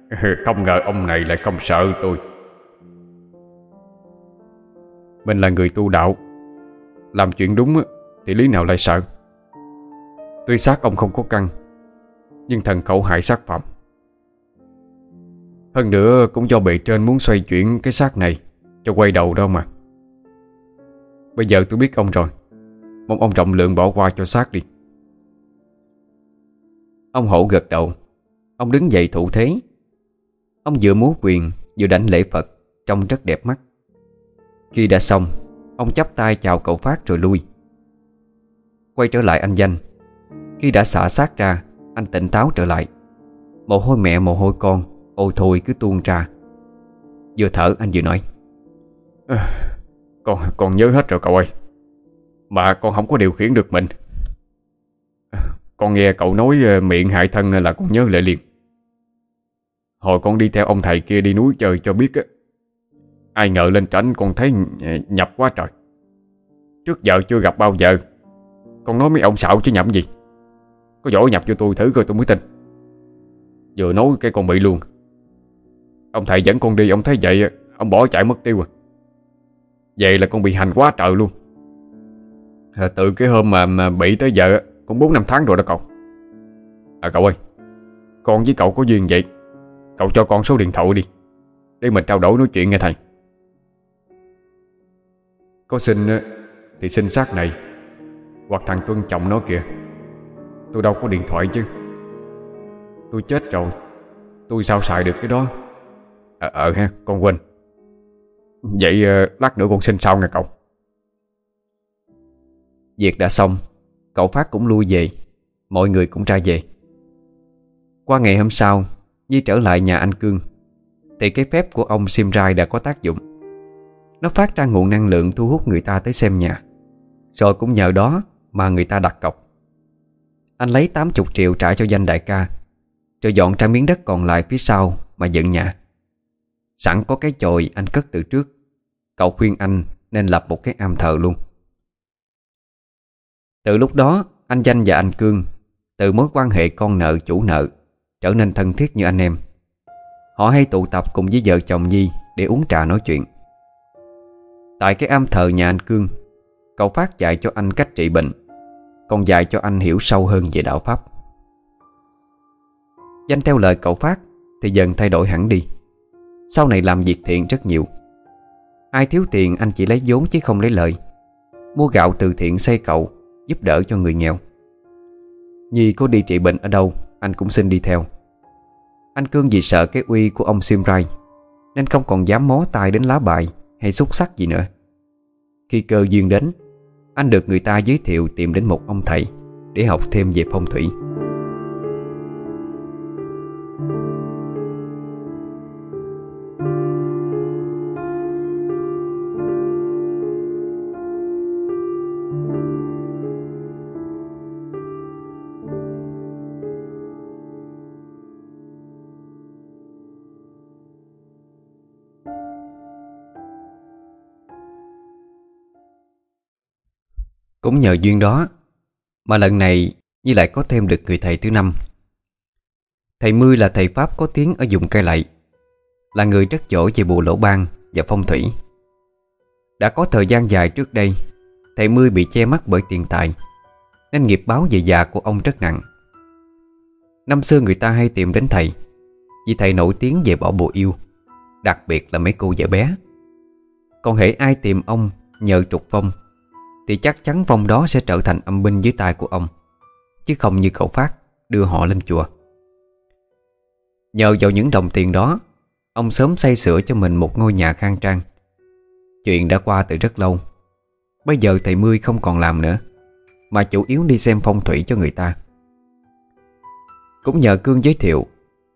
Không ngờ ông này lại không sợ tôi. Mình là người tu đạo. Làm chuyện đúng thì lý nào lại sợ? Tuy xác ông không có căn, Nhưng thần khẩu hại sát phạm Hơn nữa cũng do bệ trên muốn xoay chuyển cái xác này Cho quay đầu đâu mà. Bây giờ tôi biết ông rồi. Mong ông trọng lượng bỏ qua cho xác đi. Ông hổ gật đầu. Ông đứng dậy thủ thế. Ông vừa múa quyền vừa đánh lễ Phật Trông rất đẹp mắt. Khi đã xong Ông chắp tay chào cậu Phát rồi lui. Quay trở lại anh Danh. Khi đã xả xác ra Anh tỉnh táo trở lại. Mồ hôi mẹ mồ hôi con Ôi thôi cứ tuôn ra. Vừa thở anh vừa nói. À, Con con nhớ hết rồi cậu ơi. Mà con không có điều khiển được mình. Con nghe cậu nói ờ, miệng hại thân là con nhớ lại liền. Hồi con đi theo ông thầy kia đi núi chơi cho biết á. Ai ngờ lên tránh con thấy nhập quá trời. Trước giờ chưa gặp bao giờ. Con nói mấy ông xạo chứ nhậm gì. Có giỏi nhập cho tôi thử coi tôi mới tin. Vừa nói cái con bị luôn. Ông thầy dẫn con đi Ông thấy vậy Ông bỏ chạy mất tiêu à. Vậy là con bị hành quá trời luôn. À, Từ cái hôm mà, mà bị tới giờ Cũng 4 năm tháng rồi đó cậu. À cậu ơi Con với cậu có duyên vậy? Cậu cho con số điện thoại đi Để mình trao đổi nói chuyện nghe thầy. Có xin Thì xin xác này. Hoặc thằng Tuân chồng nó kìa. Tôi đâu có điện thoại chứ. Tôi chết rồi. Tôi sao xài được cái đó? Ờ à, ha con quên. Vậy ờ, lát nữa con xin sau nghe cậu. Việc đã xong Cậu Phát cũng lui về. Mọi người cũng ra về. Qua ngày hôm sau Di trở lại nhà anh Cương. Thì cái phép của ông Simrai đã có tác dụng. Nó phát ra nguồn năng lượng thu hút người ta tới xem nhà. Rồi cũng nhờ đó mà người ta đặt cọc. Anh lấy 80 triệu trả cho danh đại ca, Rồi dọn ra miếng đất còn lại phía sau mà dựng nhà. Sẵn có cái chòi anh cất từ trước. Cậu khuyên anh nên lập một cái am thờ luôn. Từ lúc đó, anh Danh và anh Cương Từ mối quan hệ con nợ chủ nợ Trở nên thân thiết như anh em. Họ hay tụ tập cùng với vợ chồng Nhi Để uống trà nói chuyện. Tại cái am thờ nhà anh Cương, Cậu Phát dạy cho anh cách trị bệnh, Còn dạy cho anh hiểu sâu hơn về đạo Pháp. Danh theo lời cậu Phát Thì dần thay đổi hẳn đi. Sau này làm việc thiện rất nhiều. Ai thiếu tiền anh chỉ lấy vốn chứ không lấy lời. Mua gạo từ thiện xây cậu, Giúp đỡ cho người nghèo. Nhi có đi trị bệnh ở đâu? Anh cũng xin đi theo. Anh Cương vì sợ cái uy của ông Simrai Nên không còn dám mó tay đến lá bài Hay xúc sắc gì nữa. Khi cơ duyên đến, Anh được người ta giới thiệu tìm đến một ông thầy Để học thêm về phong thủy. Cũng nhờ duyên đó Mà lần này Nhi lại có thêm được người thầy thứ năm. Thầy Mươi là thầy Pháp có tiếng ở vùng cây lại Là người rất giỏi về bùa lỗ ban và phong thủy. Đã có thời gian dài trước đây, Thầy Mươi bị che mắt bởi tiền tài, Nên nghiệp báo về già của ông rất nặng. Năm xưa người ta hay tìm đến thầy, Vì thầy nổi tiếng về bỏ bùa yêu, Đặc biệt là mấy cô vợ bé. Còn hễ ai tìm ông nhờ trục phong thì chắc chắn vong đó sẽ trở thành âm binh dưới tay của ông, Chứ không như cậu Phát Đưa họ lên chùa. Nhờ vào những đồng tiền đó, Ông sớm xây sửa cho mình một ngôi nhà khang trang. Chuyện đã qua từ rất lâu. Bây giờ thầy Mươi không còn làm nữa, Mà chủ yếu đi xem phong thủy cho người ta. Cũng nhờ Cương giới thiệu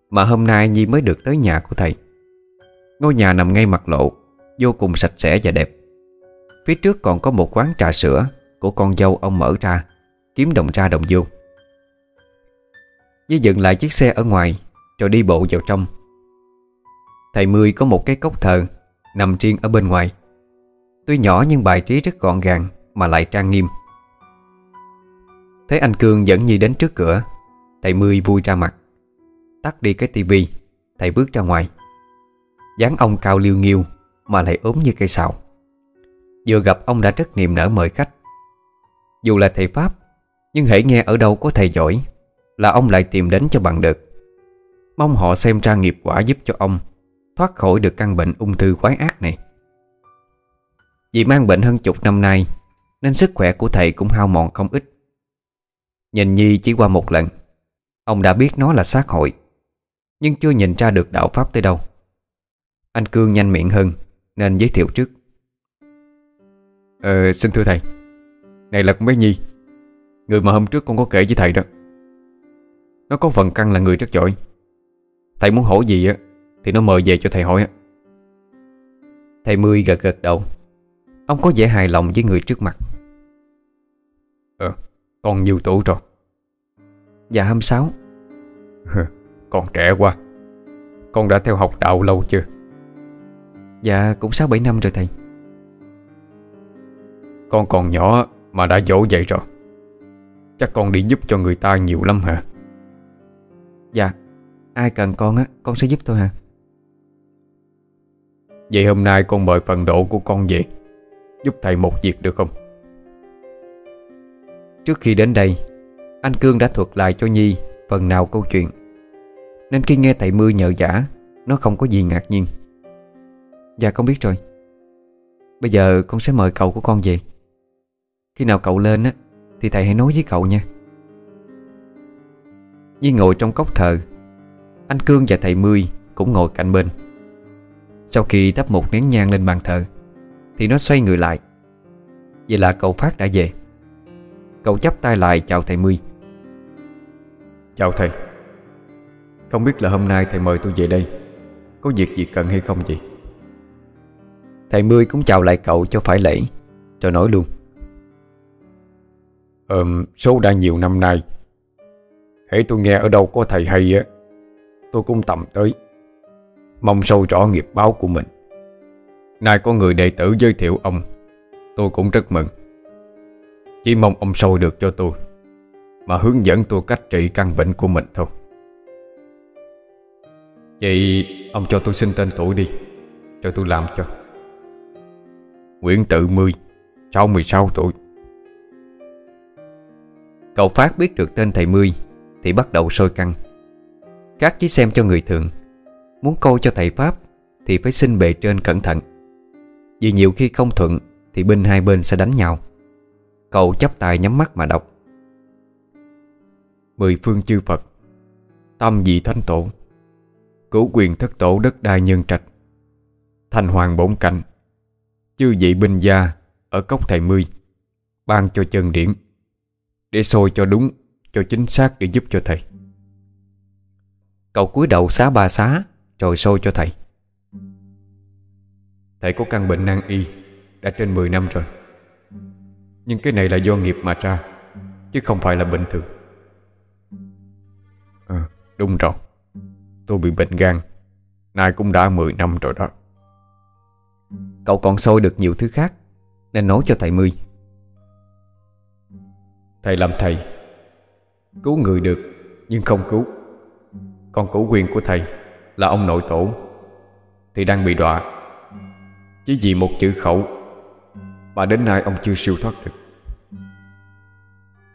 Mà hôm nay Nhi mới được tới nhà của thầy. Ngôi nhà nằm ngay mặt lộ, Vô cùng sạch sẽ và đẹp. Phía trước còn có một quán trà sữa Của con dâu ông mở ra, Kiếm đồng ra đồng vô. Di dựng lại chiếc xe ở ngoài, Rồi đi bộ vào trong. Thầy Mười có một cái cốc thờ, Nằm riêng ở bên ngoài. Tuy nhỏ nhưng bài trí rất gọn gàng Mà lại trang nghiêm. Thấy anh Cương dẫn Nhi đến trước cửa, Thầy Mười vui ra mặt. Tắt đi cái tivi, Thầy bước ra ngoài. Dáng ông cao liêu nghiêu Mà lại ốm như cây sào. Vừa gặp ông đã rất niềm nở mời khách. Dù là thầy Pháp, Nhưng hãy nghe ở đâu có thầy giỏi, Là ông lại tìm đến cho bằng được. Mong họ xem ra nghiệp quả giúp cho ông Thoát khỏi được căn bệnh ung thư quái ác này. Vì mang bệnh hơn chục năm nay, Nên sức khỏe của thầy cũng hao mòn không ít. Nhìn Nhi chỉ qua một lần, Ông đã biết nó là xác hội, Nhưng chưa nhìn ra được đạo Pháp tới đâu. Anh Cương nhanh miệng hơn, Nên giới thiệu trước. Ờ, xin thưa thầy. Này là con bé Nhi. Người mà hôm trước con có kể với thầy đó. Nó có phần căn là người rất giỏi. Thầy muốn hỏi gì á Thì nó mời về cho thầy hỏi á. Thầy Mươi gật gật đầu. Ông có vẻ hài lòng với người trước mặt. Ờ, con nhiêu tuổi rồi. Dạ 26 Còn trẻ quá. Con đã theo học đạo lâu chưa? Dạ cũng 6-7 năm rồi thầy con còn nhỏ mà đã dỗ vậy rồi. Chắc con đi giúp cho người ta nhiều lắm hả? Dạ Ai cần con á Con sẽ giúp tôi hả? Vậy hôm nay con mời phần độ của con về Giúp thầy một việc được không? Trước khi đến đây Anh Cương đã thuật lại cho Nhi Phần nào câu chuyện. Nên khi nghe thầy Mưa nhờ giả Nó không có gì ngạc nhiên. Dạ con biết rồi. Bây giờ con sẽ mời cậu của con về khi nào cậu lên á Thì thầy hãy nói với cậu nha. Nhi ngồi trong cốc thờ Anh Cương và thầy Mươi Cũng ngồi cạnh bên. Sau khi thắp một nén nhang lên bàn thờ Thì nó xoay người lại. Vậy là cậu Phát đã về. Cậu chắp tay lại chào thầy Mươi Chào thầy. Không biết là hôm nay thầy mời tôi về đây Có việc gì cần hay không vậy? Thầy Mươi cũng chào lại cậu cho phải lễ Rồi nói luôn Ờm, số đã nhiều năm nay. Hãy tôi nghe ở đâu có thầy hay á Tôi cũng tầm tới. Mong sâu rõ nghiệp báo của mình. Nay có người đệ tử giới thiệu ông Tôi cũng rất mừng. Chỉ mong ông sâu được cho tôi Mà hướng dẫn tôi cách trị căn bệnh của mình thôi. Vậy ông cho tôi xin tên tuổi đi Rồi tôi làm cho. Nguyễn Tự Mươi 66 tuổi. Cậu Phát biết được tên thầy Mươi Thì bắt đầu sôi căng Các chỉ xem cho người thường. Muốn câu cho thầy Pháp, Thì phải xin bề trên cẩn thận. Vì nhiều khi không thuận, Thì bên hai bên sẽ đánh nhau. Cậu chấp tay nhắm mắt mà đọc. Mười phương chư Phật, Tâm dị thánh tổ. Cửu quyền thất tổ đất đai nhân trạch. Thành hoàng bổn cảnh. Chư vị binh gia Ở cốc thầy mươi Ban cho chân điển. Để sôi cho đúng Cho chính xác để giúp cho thầy. Cậu cúi đầu xá ba xá Rồi sôi cho thầy. Thầy có căn bệnh nan y Đã trên 10 năm rồi. Nhưng cái này là do nghiệp mà ra Chứ không phải là bệnh thường. À, Đúng rồi. Tôi bị bệnh gan Nay cũng đã 10 năm rồi đó. Cậu còn sôi được nhiều thứ khác Nên nói cho thầy mươi Thầy làm thầy. Cứu người được, Nhưng không cứu. Con củ quyền của thầy Là ông nội tổ. Thì đang bị đọa. Chỉ vì một chữ khẩu Mà đến nay ông chưa siêu thoát được.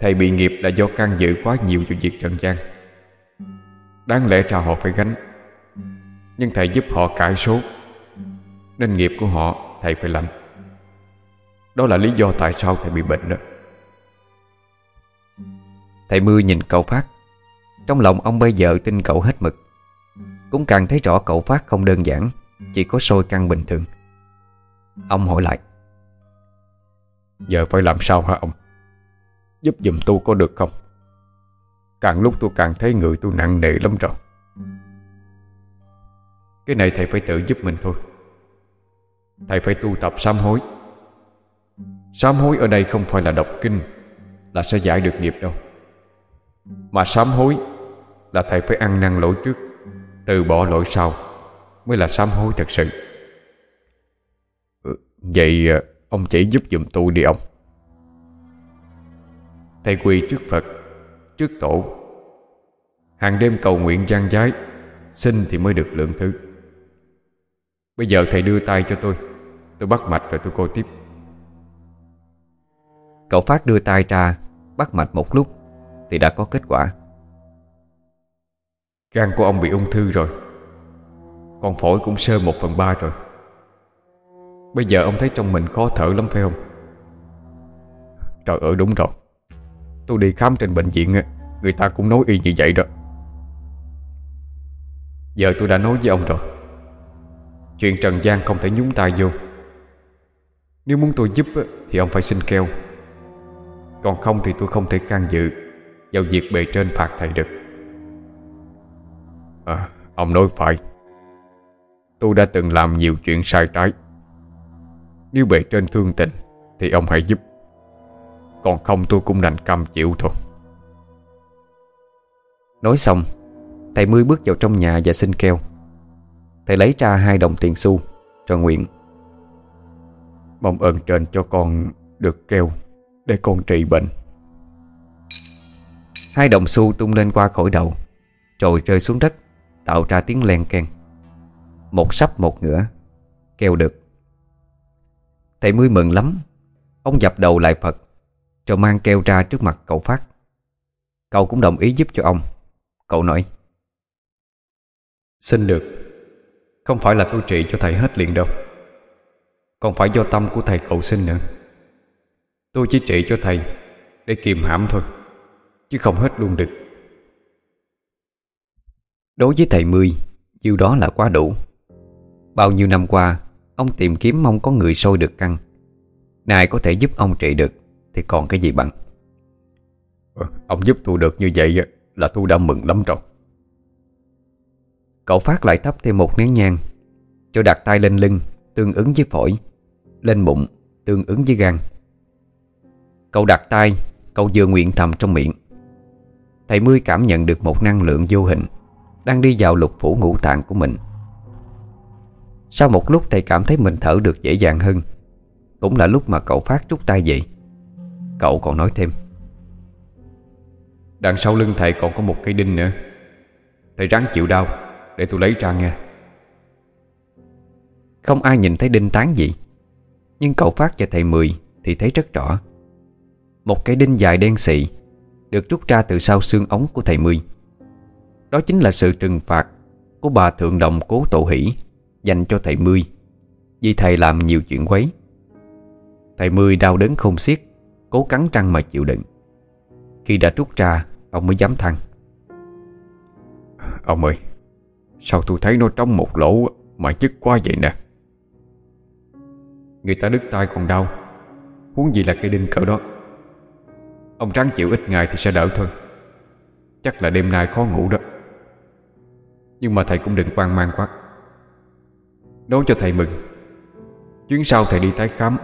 Thầy bị nghiệp là do can dự quá nhiều vào việc trần gian. Đáng lẽ ra họ phải gánh. Nhưng thầy giúp họ cải số, Nên nghiệp của họ thầy phải lành. Đó là lý do tại sao thầy bị bệnh đó. Thầy Mưa nhìn cậu Phát. Trong lòng ông bây giờ tin cậu hết mực. Cũng càng thấy rõ cậu Phát không đơn giản, Chỉ có sôi căng bình thường. Ông hỏi lại. Giờ phải làm sao hả ông? Giúp giùm tôi có được không? Càng lúc tôi càng thấy người tôi nặng nề lắm rồi. Cái này thầy phải tự giúp mình thôi. Thầy phải tu tập sám hối. Sám hối ở đây không phải là đọc kinh, Là sẽ giải được nghiệp đâu. Mà sám hối Là thầy phải ăn năn lỗi trước, Từ bỏ lỗi sau Mới là sám hối thật sự. Ừ, vậy ờ, ông chỉ giúp giùm tôi đi ông. Thầy quỳ trước Phật, Trước tổ. Hàng đêm cầu nguyện gian giái, Xin thì mới được lượng thứ. Bây giờ thầy đưa tay cho tôi Tôi bắt mạch rồi tôi coi tiếp. Cậu Phát đưa tay ra, Bắt mạch một lúc. Thì đã có kết quả. Gan của ông bị ung thư rồi. Còn phổi cũng sơ một phần ba rồi. Bây giờ ông thấy trong mình khó thở lắm, phải không? Trời ơi, đúng rồi. Tôi đi khám trên bệnh viện Người ta cũng nói y như vậy đó. Giờ tôi đã nói với ông rồi. Chuyện Trần gian không thể nhúng tay vô. Nếu muốn tôi giúp Thì ông phải xin keo Còn không thì tôi không thể can dự. Vào việc bề trên phạt thầy được À Ông nói phải. Tôi đã từng làm nhiều chuyện sai trái. Nếu bề trên thương tình Thì ông hãy giúp. Còn không tôi cũng đành cam chịu thôi. Nói xong Thầy Mươi bước vào trong nhà và xin keo Thầy lấy ra hai đồng tiền xu Cho nguyện Mong ơn trên cho con được keo Để con trị bệnh Hai đồng xu tung lên qua khỏi đầu, Rồi rơi xuống đất, Tạo ra tiếng len keng. Một sắp một ngửa, kêu được. Thầy Mươi mừng lắm, Ông dập đầu lại Phật, Rồi mang keo ra trước mặt cậu Phát. Cậu cũng đồng ý giúp cho ông. Cậu nói, Xin được. Không phải là tôi trị cho thầy hết liền đâu. Còn phải do tâm của thầy cậu xin nữa. Tôi chỉ trị cho thầy Để kìm hãm thôi. Chứ không hết luôn được. Đối với thầy Mươi Nhiêu đó là quá đủ. Bao nhiêu năm qua Ông tìm kiếm mong có người sôi được căng Này có thể giúp ông trị được Thì còn cái gì bằng? Ờ, Ông giúp tôi được như vậy Là tôi đã mừng lắm rồi. Cậu Phát lại thắp thêm một nén nhang Cho đặt tay lên lưng Tương ứng với phổi Lên bụng tương ứng với gan. Cậu đặt tay Cậu vừa nguyện thầm trong miệng Thầy Mươi cảm nhận được một năng lượng vô hình Đang đi vào lục phủ ngũ tạng của mình. Sau một lúc thầy cảm thấy mình thở được dễ dàng hơn. Cũng là lúc mà cậu Phát rút tay dậy. Cậu còn nói thêm. Đằng sau lưng thầy còn có một cây đinh nữa. Thầy ráng chịu đau Để tôi lấy ra nghe. Không ai nhìn thấy đinh tán gì Nhưng cậu Phát và thầy Mười Thì thấy rất rõ. Một cái đinh dài đen xị được rút ra từ sau xương ống của thầy Mười. Đó chính là sự trừng phạt Của bà Thượng Đồng Cố Tổ Hỷ Dành cho thầy Mười, Vì thầy làm nhiều chuyện quấy. Thầy Mười đau đớn không xiết, Cố cắn răng mà chịu đựng. Khi đã rút ra, Ông mới dám thăng. Ông ơi, Sao tôi thấy nó trong một lỗ Mà nhức quá vậy nè? Người ta đứt tay còn đau. Huống gì là cây đinh cỡ đó? Ông ráng chịu ít ngày thì sẽ đỡ thôi. Chắc là đêm nay khó ngủ đó. Nhưng mà thầy cũng đừng quan mang quá. Nói cho thầy mừng, Chuyến sau thầy đi tái khám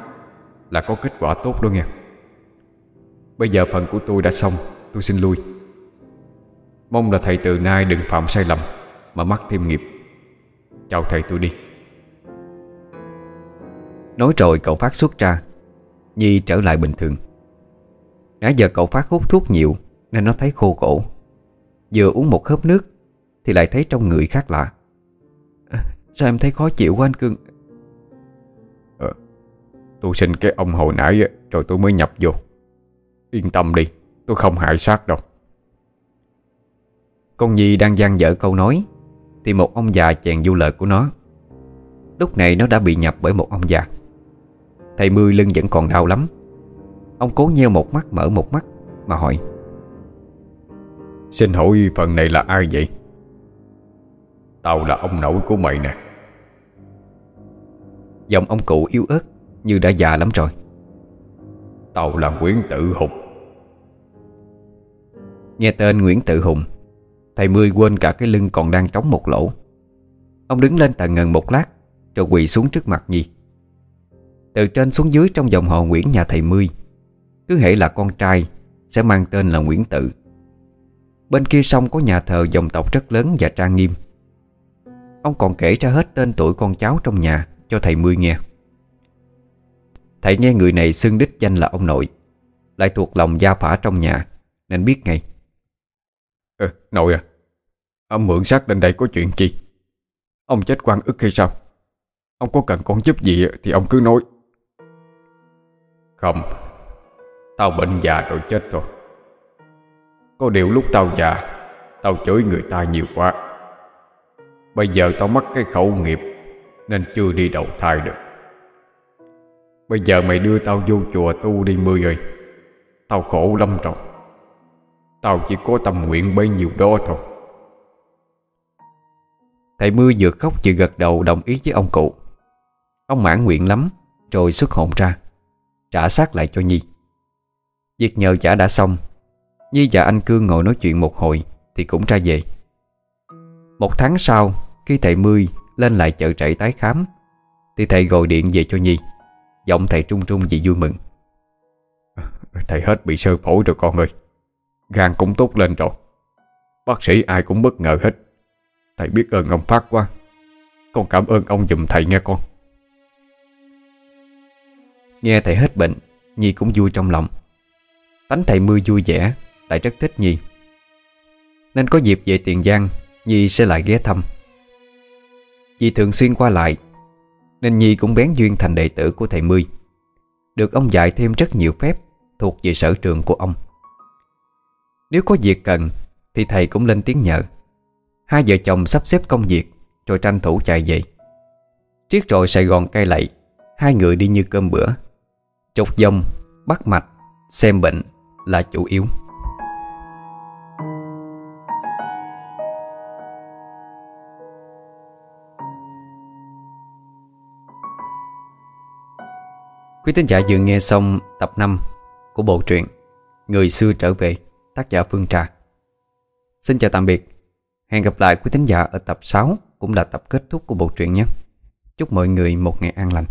Là có kết quả tốt đó nghe. Bây giờ phần của tôi đã xong, Tôi xin lui. Mong là thầy từ nay đừng phạm sai lầm Mà mắc thêm nghiệp. Chào thầy, tôi đi. Nói rồi cậu Phát xuất ra, Nhi trở lại bình thường. Nãy giờ cậu Phát hút thuốc nhiều Nên nó thấy khô cổ Vừa uống một hớp nước Thì lại thấy trong người khác lạ. À, Sao em thấy khó chịu quá anh Cương? Ờ, Tôi xin cái ông hồi nãy Rồi tôi mới nhập vô. Yên tâm đi Tôi không hại sát đâu. Con Nhi đang gian dở câu nói Thì một ông già chèn vô lời của nó. Lúc này nó đã bị nhập bởi một ông già. Thầy Mười lưng vẫn còn đau lắm Ông cố nheo một mắt mở một mắt Mà hỏi. Xin hỏi phần này là ai vậy? Tao là ông nội của mày nè. Giọng ông cụ yếu ớt Như đã già lắm rồi. Tao là Nguyễn Tự Hùng. Nghe tên Nguyễn Tự Hùng Thầy Mười quên cả cái lưng còn đang trống một lỗ. Ông đứng lên tận ngần một lát Rồi quỳ xuống trước mặt Nhi. Từ trên xuống dưới trong dòng họ Nguyễn nhà thầy Mươi cứ hệ là con trai Sẽ mang tên là Nguyễn Tự. Bên kia sông có nhà thờ dòng tộc rất lớn và trang nghiêm. Ông còn kể ra hết tên tuổi con cháu trong nhà Cho thầy Mươi nghe. Thầy nghe người này xưng đích danh là ông nội Lại thuộc lòng gia phả trong nhà Nên biết ngay. Ừ, Nội à Ông mượn xác lên đây có chuyện gì Ông chết quan ức hay sao? Ông có cần con giúp gì thì ông cứ nói. Không. Tao bệnh già rồi chết rồi. Có điều lúc tao già, Tao chửi người ta nhiều quá. Bây giờ tao mắc cái khẩu nghiệp, Nên chưa đi đầu thai được. Bây giờ mày đưa tao vô chùa tu đi Mươi ơi Tao khổ lắm rồi. Tao chỉ có tâm nguyện bấy nhiêu đó thôi. Thầy Mưa vừa khóc vừa gật đầu đồng ý với ông cụ. Ông mãn nguyện lắm, Rồi xuất hồn ra, Trả xác lại cho Nhi. Việc nhờ trả đã xong. Nhi và anh Cương ngồi nói chuyện một hồi Thì cũng ra về. Một tháng sau Khi thầy Mươi lên lại chợ trại tái khám Thì thầy gọi điện về cho Nhi. Giọng thầy trung trung vì vui mừng. Thầy hết bị sơ phổi rồi con ơi. Gan cũng tốt lên rồi. Bác sĩ ai cũng bất ngờ hết. Thầy biết ơn ông Phát quá. Con cảm ơn ông giùm thầy nghe con. Nghe thầy hết bệnh Nhi cũng vui trong lòng Tánh thầy mưa vui vẻ Lại rất thích Nhi. Nên có dịp về Tiền Giang Nhi sẽ lại ghé thăm. Vì thường xuyên qua lại Nên Nhi cũng bén duyên thành đệ tử của thầy Mươi Được ông dạy thêm rất nhiều phép Thuộc về sở trường của ông. Nếu có việc cần Thì thầy cũng lên tiếng nhờ. Hai vợ chồng sắp xếp công việc Rồi tranh thủ chạy về. Triết rồi Sài Gòn cay lậy Hai người đi như cơm bữa. Trục dông, bắt mạch, xem bệnh là chủ yếu. Quý tín giả vừa nghe xong tập 5 của bộ truyện Người xưa trở về, tác giả Phương Trà. Xin chào tạm biệt. Hẹn gặp lại quý tín giả ở tập 6 cũng là tập kết thúc của bộ truyện nhé. Chúc mọi người một ngày an lành.